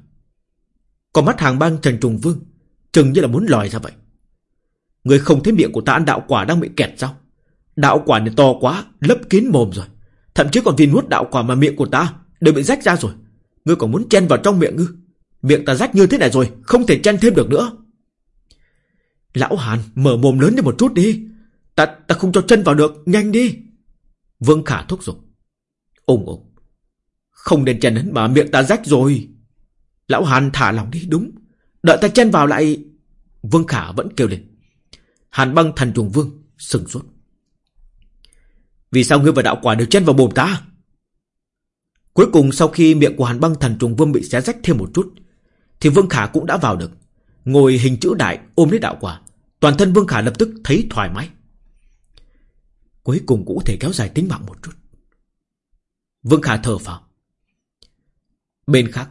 Còn mắt hàng băng Trần trùng vương, chừng như là muốn lòi ra vậy. Người không thấy miệng của ta ăn đạo quả đang bị kẹt sao? Đạo quả này to quá, lấp kín mồm rồi. Thậm chí còn vì nuốt đạo quả mà miệng của ta đều bị rách ra rồi. Ngươi còn muốn chen vào trong miệng ngư? Miệng ta rách như thế này rồi, không thể chen thêm được nữa. Lão Hàn, mở mồm lớn đi một chút đi. Ta, ta không cho chân vào được, nhanh đi. Vương Khả thúc giục. Ùng ùng. Không nên chen đến mà miệng ta rách rồi. Lão Hàn thả lòng đi, đúng. Đợi ta chen vào lại... Vương Khả vẫn kêu lên. Hàn băng thần trùng vương, sừng sốt. Vì sao ngươi và đạo quả đều chen vào bồn ta? Cuối cùng sau khi miệng của hàn băng thần trùng vương bị xé rách thêm một chút, thì Vương Khả cũng đã vào được. Ngồi hình chữ đại ôm lấy đạo quả. Toàn thân Vương Khả lập tức thấy thoải mái. Cuối cùng cũng có thể kéo dài tính mạng một chút. Vương Khả thở phào. Bên khác,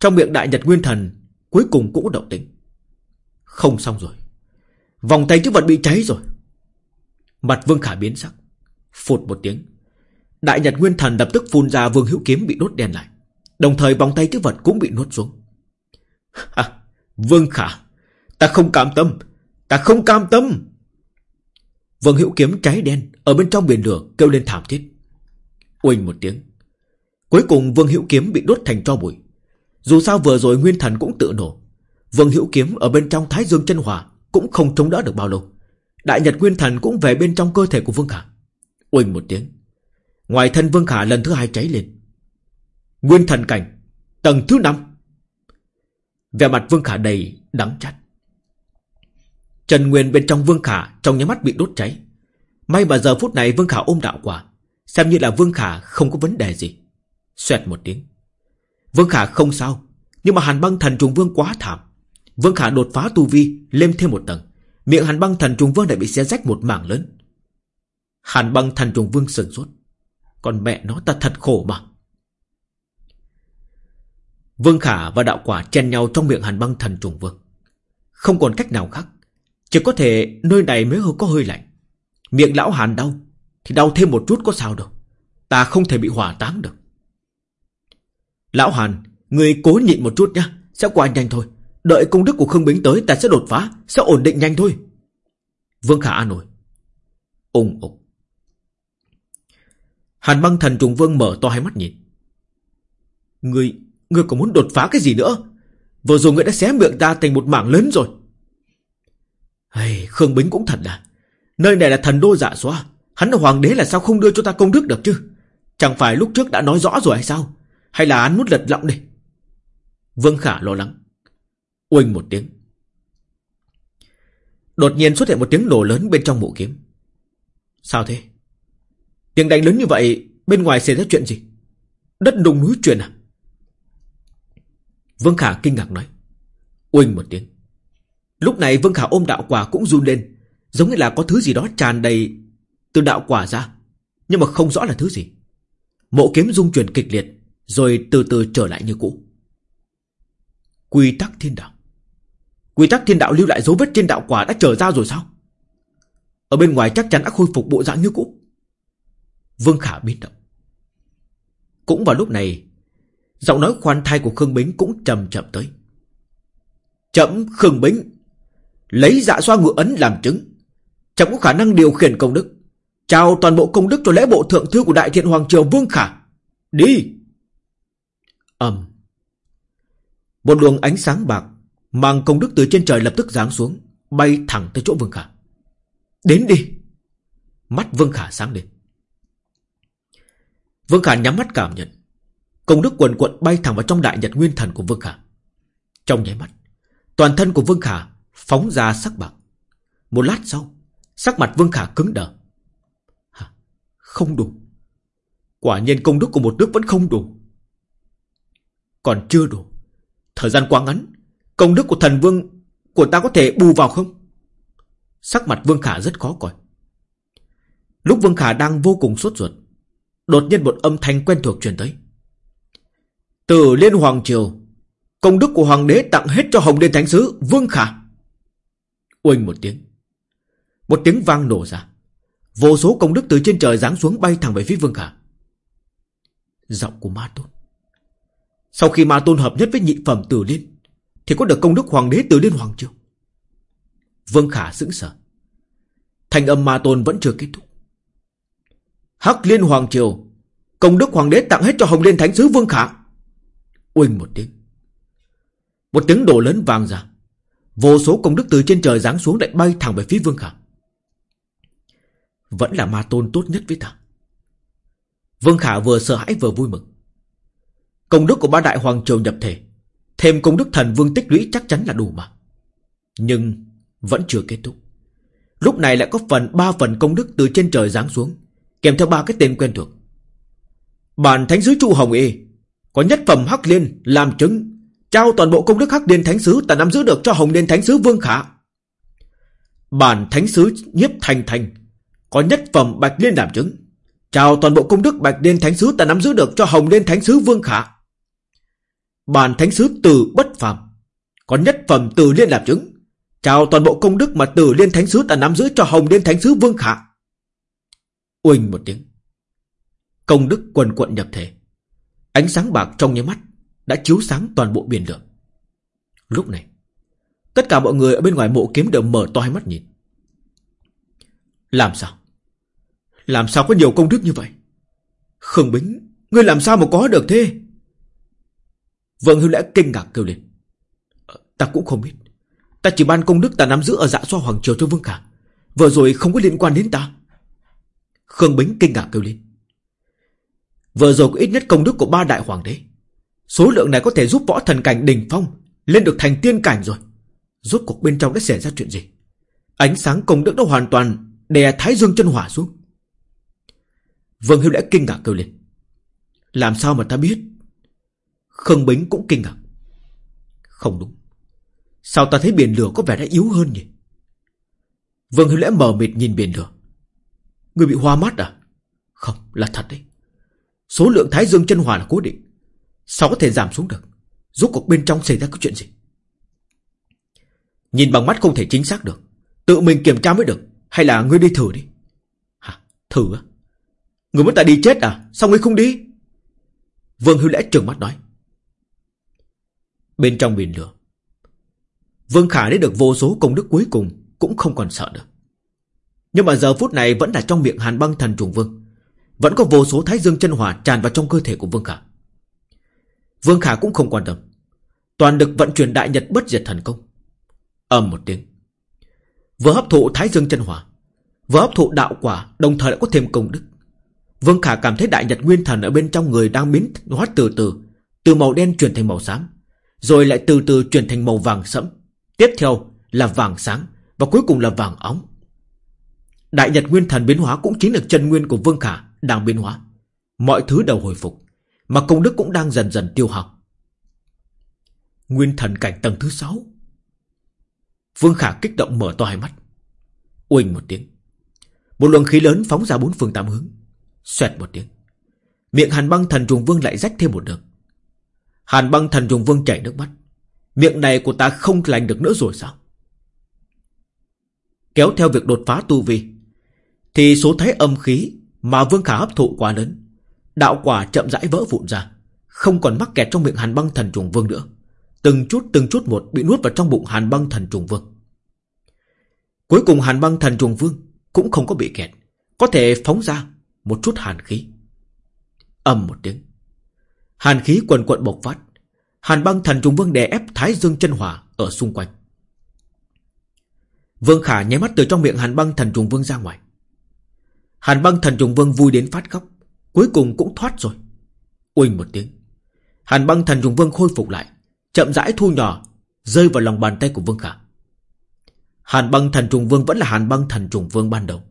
trong miệng đại nhật nguyên thần cuối cùng cũng động tĩnh Không xong rồi. Vòng tay chữ vật bị cháy rồi. Mặt Vương Khả biến sắc. Phụt một tiếng. Đại Nhật Nguyên Thần lập tức phun ra Vương Hữu Kiếm bị đốt đen lại. Đồng thời vòng tay chữ vật cũng bị nuốt xuống. À, Vương Khả, ta không cam tâm, ta không cam tâm. Vương Hữu Kiếm cháy đen ở bên trong biển lửa kêu lên thảm thiết. Uỳnh một tiếng. Cuối cùng Vương Hữu Kiếm bị đốt thành tro bụi. Dù sao vừa rồi Nguyên Thần cũng tự nổ. Vương Hữu Kiếm ở bên trong Thái Dương chân hỏa cũng không chống đỡ được bao lâu. Đại Nhật Nguyên Thần cũng về bên trong cơ thể của Vương Khả. Uỳnh một tiếng. Ngoài thân Vương Khả lần thứ hai cháy lên. Nguyên Thần Cảnh, tầng thứ năm. Vẻ mặt Vương Khả đầy đắng chát. Trần Nguyên bên trong Vương Khả trong nháy mắt bị đốt cháy. May mà giờ phút này Vương Khả ôm đạo quả. Xem như là Vương Khả không có vấn đề gì. Xoẹt một tiếng. Vương Khả không sao. Nhưng mà hàn băng thần trùng vương quá thảm. Vương Khả đột phá tu vi lên thêm một tầng. Miệng hàn băng thần trùng vương lại bị xé rách một mảng lớn. Hàn băng thần trùng vương sừng sốt. Còn mẹ nó ta thật khổ mà. Vương Khả và đạo quả chen nhau trong miệng hàn băng thần trùng vương. Không còn cách nào khác. Chỉ có thể nơi này mới có hơi lạnh. Miệng lão hàn đau. Thì đau thêm một chút có sao đâu. Ta không thể bị hỏa táng được. Lão hàn, người cố nhịn một chút nhá. Sẽ qua nhanh thôi. Đợi công đức của Khương Bính tới ta sẽ đột phá. Sẽ ổn định nhanh thôi. Vương Khả an ủi. Úng ục. Hàn băng thần trùng vương mở to hai mắt nhìn. Người, người còn muốn đột phá cái gì nữa? Vừa rồi người đã xé miệng ta thành một mảng lớn rồi. Hey, Khương Bính cũng thật là. Nơi này là thần đô dạ xoa. Hắn là hoàng đế là sao không đưa cho ta công đức được chứ? Chẳng phải lúc trước đã nói rõ rồi hay sao? Hay là hắn lật lọng đi? Vương Khả lo lắng. Uỳnh một tiếng. Đột nhiên xuất hiện một tiếng nổ lớn bên trong mộ kiếm. Sao thế? Tiếng đánh lớn như vậy, Bên ngoài xảy ra chuyện gì Đất đùng núi chuyển à Vương Khả kinh ngạc nói Uỳnh một tiếng Lúc này Vương Khả ôm đạo quả cũng run lên Giống như là có thứ gì đó tràn đầy Từ đạo quả ra, Nhưng mà không rõ là thứ gì Mộ kiếm rung chuyển kịch liệt rồi từ từ trở lại như cũ Quy tắc thiên đạo Quy tắc thiên đạo lưu lại dấu vết trên đạo quả đã trở ra rồi sao Ở bên ngoài chắc chắn đã khôi phục bộ dạng như cũ Vương Khả biến động. Cũng vào lúc này, giọng nói khoan thai của Khương Bính cũng chậm chậm tới. Chậm Khương Bính, lấy dạ xoa ngựa ấn làm chứng. chậm có khả năng điều khiển công đức. Chào toàn bộ công đức cho lễ bộ thượng thư của Đại Thiện Hoàng Triều Vương Khả. Đi! Ầm Một luồng ánh sáng bạc Mang công đức từ trên trời lập tức giáng xuống, Bay thẳng tới chỗ Vương Khả. Đến đi. Mắt Vương Khả sáng lên. Vương Khả nhắm mắt cảm nhận. Công đức quần quận bay thẳng vào trong đại nhật nguyên thần của Vương Khả. Trong nháy mắt, Toàn thân của Vương Khả phóng ra sắc bạc. Một lát sau, Sắc mặt Vương Khả cứng đờ. Không đủ. Quả nhiên công đức của một nước vẫn không đủ. Còn chưa đủ. Thời gian quá ngắn, Công đức của thần vương Của ta có thể bù vào không? Sắc mặt Vương Khả rất khó coi. Lúc Vương Khả đang vô cùng sốt ruột, Đột nhiên một âm thanh quen thuộc truyền tới. Từ Liên Hoàng Triều, Công đức của Hoàng đế tặng hết cho Hồng Liên Thánh Sứ, Vương Khả. Uênh một tiếng. Một tiếng vang nổ ra. Vô số công đức từ trên trời giáng xuống bay thẳng về phía Vương Khả. Giọng của Ma Tôn. Sau khi Ma Tôn hợp nhất với nhị phẩm Tử Liên, Thì có được công đức Hoàng đế Tử Liên Hoàng chưa? Vương Khả sững sờ. Thành âm Ma Tôn vẫn chưa kết thúc. Hắc Liên Hoàng Triều, Công đức Hoàng đế tặng hết cho Hồng Liên Thánh Sứ Vương Khả. Uỳnh một tiếng. Một tiếng đổ lớn vang ra. Vô số công đức từ trên trời giáng xuống lại bay thẳng về phía Vương Khả. Vẫn là ma tôn tốt nhất với ta. Vương Khả vừa sợ hãi vừa vui mừng. Công đức của ba đại hoàng triều nhập thể. Thêm công đức thần vương tích lũy chắc chắn là đủ mà. Nhưng Vẫn chưa kết thúc. Lúc này lại có phần, ba phần công đức từ trên trời giáng xuống, Kèm theo ba cái tên quen thuộc. Bản Thánh Sứ Chu Hồng Y Có nhất phẩm Hắc Liên làm chứng, Trao toàn bộ công đức Hắc Liên Thánh Sứ Ta nắm giữ được cho Hồng Liên Thánh Sứ Vương Khả. Bản Thánh Sứ Nhiếp Thành Thành Có nhất phẩm Bạch Liên làm chứng, Trao toàn bộ công đức Bạch Liên Thánh Sứ Ta nắm giữ được cho Hồng Liên Thánh Sứ Vương Khả. Bản Thánh Sứ Từ Bất Phàm Có nhất phẩm Từ Liên làm chứng chào toàn bộ công đức mà Từ Liên Thánh Sứ Ta nắm giữ cho Hồng Liên Thánh Sứ Vương Khả Uỳnh một tiếng. Công đức quần quận nhập thể. Ánh sáng bạc trong nháy mắt đã chiếu sáng toàn bộ biển lửa. Lúc này, tất cả mọi người ở bên ngoài mộ kiếm đều mở to hai mắt nhìn. Làm sao? Làm sao có nhiều công đức như vậy? Khương Bính, ngươi làm sao mà có được thế? Vương Hưu Lẽ kinh ngạc kêu lên. Ờ, ta cũng không biết. Ta chỉ ban công đức ta nắm giữ ở dạ xoa Hoàng Triều cho Vương Khả. Vừa rồi không có liên quan đến ta. Khương Bính kinh ngạc kêu lên. Vừa rồi có ít nhất công đức của ba đại hoàng đế. Số lượng này có thể giúp võ thần cảnh đỉnh phong lên được thành tiên cảnh rồi. Rốt cuộc bên trong đã xảy ra chuyện gì? Ánh sáng công đức đã hoàn toàn đè Thái Dương chân hỏa xuống. Vương Hiếu đã kinh ngạc kêu lên. Làm sao mà ta biết? Khương Bính cũng kinh ngạc. Không đúng. Sao ta thấy biển lửa có vẻ đã yếu hơn nhỉ? Vương Hiếu lẽ mờ mịt nhìn biển lửa. Người bị hoa mắt à? Không, là thật đấy. Số lượng thái dương chân hỏa là cố định. Sao có thể giảm xuống được? Rốt cuộc bên trong xảy ra cái chuyện gì? Nhìn bằng mắt không thể chính xác được. Tự mình kiểm tra mới được. Hay là ngươi đi thử đi. Hả? Thử á? Người muốn ta đi chết à? Sao ngươi không đi? Vương Hưu Lẽ trừng mắt nói. Bên trong biển lửa. Vương Khả đã được vô số công đức cuối cùng, cũng không còn sợ được. Nhưng mà giờ phút này vẫn là trong miệng hàn băng thần trùng vương. Vẫn có vô số thái dương chân hỏa tràn vào trong cơ thể của Vương Khả. Vương Khả cũng không quan tâm. Toàn lực vận chuyển đại nhật bất diệt thần công. Ầm một tiếng. Vừa hấp thụ thái dương chân hỏa, Vừa hấp thụ đạo quả, Đồng thời lại có thêm công đức. Vương Khả cảm thấy đại nhật nguyên thần ở bên trong người đang biến hóa từ từ Từ màu đen chuyển thành màu xám. Rồi lại từ từ chuyển thành màu vàng sẫm Tiếp theo là vàng sáng Và cuối cùng là vàng óng Đại Nhật Nguyên Thần biến hóa cũng chính là chân nguyên của Vương Khả đang biến hóa. Mọi thứ đều hồi phục, mà công đức cũng đang dần dần tiêu hao. Nguyên thần cảnh tầng thứ sáu. Vương Khả kích động mở to hai mắt. Uỳnh một tiếng. Một luồng khí lớn phóng ra bốn phương tám hướng. Xoẹt một tiếng. Miệng hàn băng thần trùng vương lại rách thêm một đường. Hàn băng thần trùng vương chảy nước mắt. Miệng này của ta không lành được nữa rồi sao? Kéo theo việc đột phá tu vi, thì số thái âm khí Mà Vương Khả hấp thụ quá lớn, Đạo quả chậm rãi vỡ vụn ra, Không còn mắc kẹt trong miệng hàn băng thần trùng vương nữa Từng chút từng chút một Bị nuốt vào trong bụng hàn băng thần trùng vương Cuối cùng hàn băng thần trùng vương Cũng không có bị kẹt, Có thể phóng ra một chút hàn khí Âm một tiếng Hàn khí quần quận bộc phát Hàn băng thần trùng vương đè ép Thái Dương chân hỏa ở xung quanh. Vương Khả nháy mắt từ trong miệng Hàn băng thần trùng vương ra ngoài. Hàn băng thần trùng vương vui đến phát khóc. Cuối cùng cũng thoát rồi. Uỳnh một tiếng. Hàn băng thần trùng vương khôi phục lại. Chậm rãi thu nhỏ. Rơi vào lòng bàn tay của Vương Khả. Hàn băng thần trùng vương vẫn là hàn băng thần trùng vương ban đầu.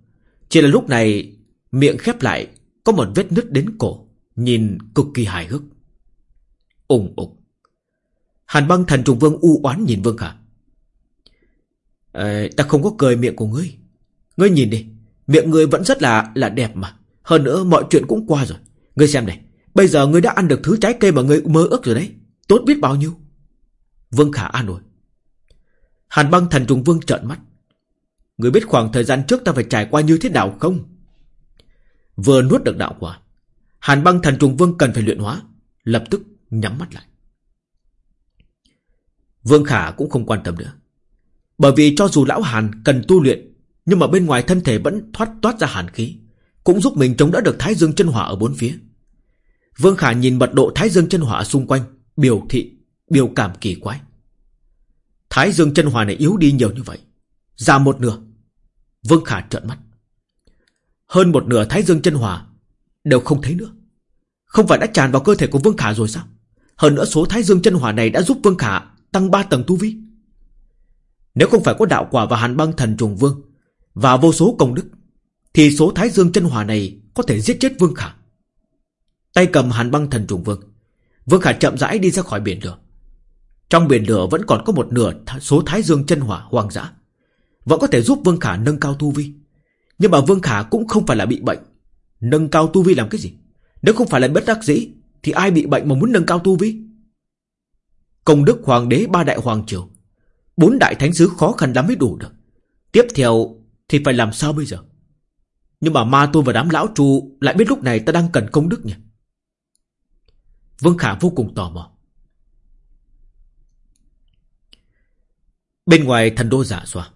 Chỉ là lúc này, miệng khép lại, có một vết nứt đến cổ. Nhìn cực kỳ hài hước. Ùng ục. Hàn băng thần trùng vương u oán nhìn Vương Khả. Ê, ta không có cười miệng của ngươi. Ngươi nhìn đi. Miệng ngươi vẫn rất là là đẹp mà. Hơn nữa mọi chuyện cũng qua rồi. Ngươi xem này. Bây giờ ngươi đã ăn được thứ trái cây mà ngươi mơ ước rồi đấy. Tốt biết bao nhiêu. Vương Khả an ủi. Hàn băng thần trùng vương trợn mắt. Ngươi biết khoảng thời gian trước ta phải trải qua như thế nào không? Vừa nuốt được đạo quả. Hàn băng thần trùng vương cần phải luyện hóa. Lập tức nhắm mắt lại. Vương Khả cũng không quan tâm nữa. Bởi vì cho dù lão Hàn cần tu luyện, nhưng mà bên ngoài thân thể vẫn thoát toát ra hàn khí, cũng giúp mình chống đỡ được Thái Dương chân hỏa ở bốn phía. Vương Khả nhìn mật độ Thái Dương chân hỏa xung quanh, biểu thị, biểu cảm kỳ quái. Thái Dương chân hỏa này yếu đi nhiều như vậy, giảm một nửa. Vương Khả trợn mắt. Hơn một nửa Thái Dương chân hỏa đều không thấy nữa. Không phải đã tràn vào cơ thể của Vương Khả rồi sao? Hơn nữa số Thái Dương chân hỏa này đã giúp Vương Khả tăng 3 tầng tu vi. Nếu không phải có đạo quả và hàn băng thần trùng vương và vô số công đức, thì số Thái Dương chân hỏa này có thể giết chết Vương Khả. Tay cầm hàn băng thần trùng vương, Vương Khả chậm rãi đi ra khỏi biển lửa. Trong biển lửa vẫn còn có một nửa số Thái Dương chân hỏa hoang dã, vẫn có thể giúp Vương Khả nâng cao tu vi. Nhưng mà Vương Khả cũng không phải là bị bệnh, nâng cao tu vi làm cái gì? Nếu không phải là bất đắc dĩ, thì ai bị bệnh mà muốn nâng cao tu vi? Công đức hoàng đế ba đại hoàng triều, Bốn đại thánh sứ khó khăn lắm mới đủ được. Tiếp theo thì phải làm sao bây giờ? Nhưng mà ma tôi và đám lão trù Lại biết lúc này ta đang cần công đức nhỉ? Vương Khả vô cùng tò mò. Bên ngoài thần đô giả xoa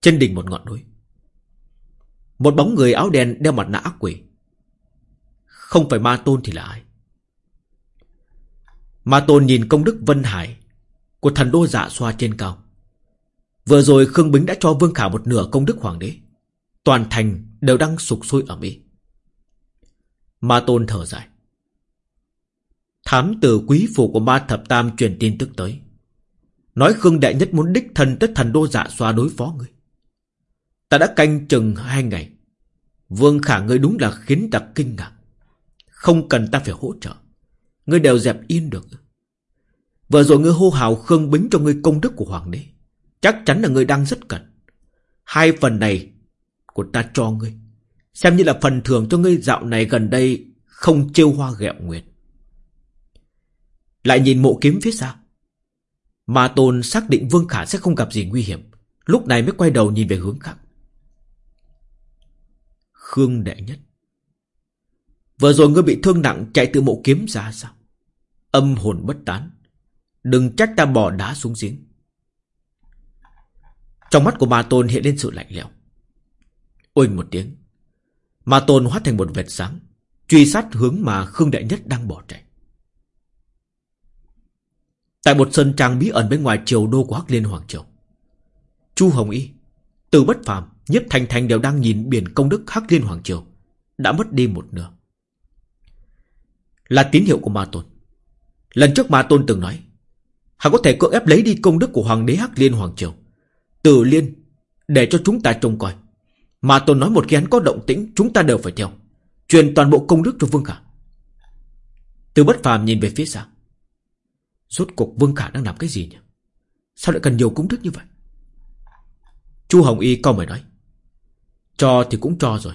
Trên đỉnh một ngọn núi, Một bóng người áo đen đeo mặt nạ ác quỷ. Không phải ma tôn thì là ai? Ma Tôn nhìn công đức Vân Hải Của thần đô dạ xoa trên cao. Vừa rồi Khương Bính đã cho Vương Khả một nửa công đức hoàng đế. Toàn thành đều đang sụp sôi ở Mỹ. Ma Tôn thở dài. Thám tử quý phủ của ma thập tam truyền tin tức tới. Nói Khương Đại Nhất muốn đích thân tới thần đô dạ xoa đối phó ngươi. Ta đã canh chừng hai ngày. Vương Khả ngươi đúng là khiến ta kinh ngạc. Không cần ta phải hỗ trợ. Ngươi đều dẹp yên được. Vừa rồi ngươi hô hào Khương Bính cho ngươi công đức của Hoàng đế. Chắc chắn là ngươi đang rất cần Hai phần này Của ta cho ngươi. Xem như là phần thưởng cho ngươi dạo này gần đây Không trêu hoa ghẹo nguyệt. Lại nhìn mộ kiếm phía sau Mà Tôn xác định Vương Khả sẽ không gặp gì nguy hiểm. Lúc này mới quay đầu nhìn về hướng khác. Khương đệ nhất. Vừa rồi ngươi bị thương nặng chạy từ mộ kiếm ra sao? Âm hồn bất tán. Đừng trách ta bỏ đá xuống giếng. Trong mắt của ma tôn hiện lên sự lạnh lẽo. Oanh một tiếng. Ma tôn hóa thành một vệt sáng. Truy sát hướng mà Khương Đại Nhất đang bỏ chạy. Tại một sân trang bí ẩn bên ngoài triều đô của Hắc Liên Hoàng Triều. Chu Hồng Y, Từ Bất Phàm, Nhất Thành Thành đều đang nhìn biển công đức Hắc Liên Hoàng Triều. Đã mất đi một nửa. Là tín hiệu của Ma Tôn. Lần trước Ma Tôn từng nói Hắn có thể cưỡng ép lấy đi công đức của Hoàng đế Hắc Liên Hoàng Triều? Từ Liên, Để cho chúng ta trông coi. Ma Tôn nói một khi hắn có động tĩnh, Chúng ta đều phải theo. Truyền toàn bộ công đức cho Vương Khả. Từ bất phàm nhìn về phía xa. Rốt cuộc Vương Khả đang làm cái gì nhỉ? Sao lại cần nhiều công đức như vậy? Chu Hồng Y câu mày nói, Cho thì cũng cho rồi,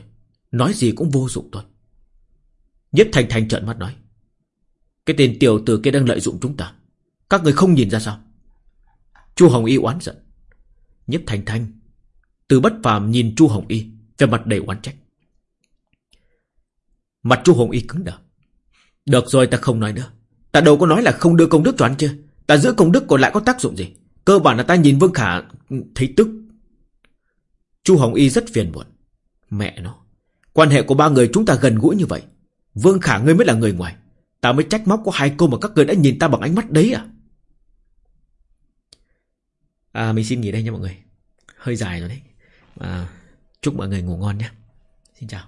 Nói gì cũng vô dụng thôi. Nhất Thành Thành trợn mắt nói cái tên tiểu tử kia đang lợi dụng chúng ta. Các người không nhìn ra sao? Chu Hồng Y oán giận. Nhếp Thành Thanh, Từ bất phàm nhìn Chu Hồng Y Về mặt đầy oán trách. Mặt Chu Hồng Y cứng đờ. Được rồi, ta không nói nữa. Ta đâu có nói là không đưa công đức cho anh chưa Ta giữ công đức còn lại có tác dụng gì? Cơ bản là ta nhìn Vương Khả ừ, thấy tức. Chu Hồng Y rất phiền muộn. Mẹ nó. Quan hệ của ba người chúng ta gần gũi như vậy. Vương Khả, ngươi mới là người ngoài. Ta mới trách móc của hai cô mà các người đã nhìn ta bằng ánh mắt đấy à? À mình xin nghỉ đây nha mọi người. Hơi dài rồi đấy. À, Chúc mọi người ngủ ngon nhé. Xin chào.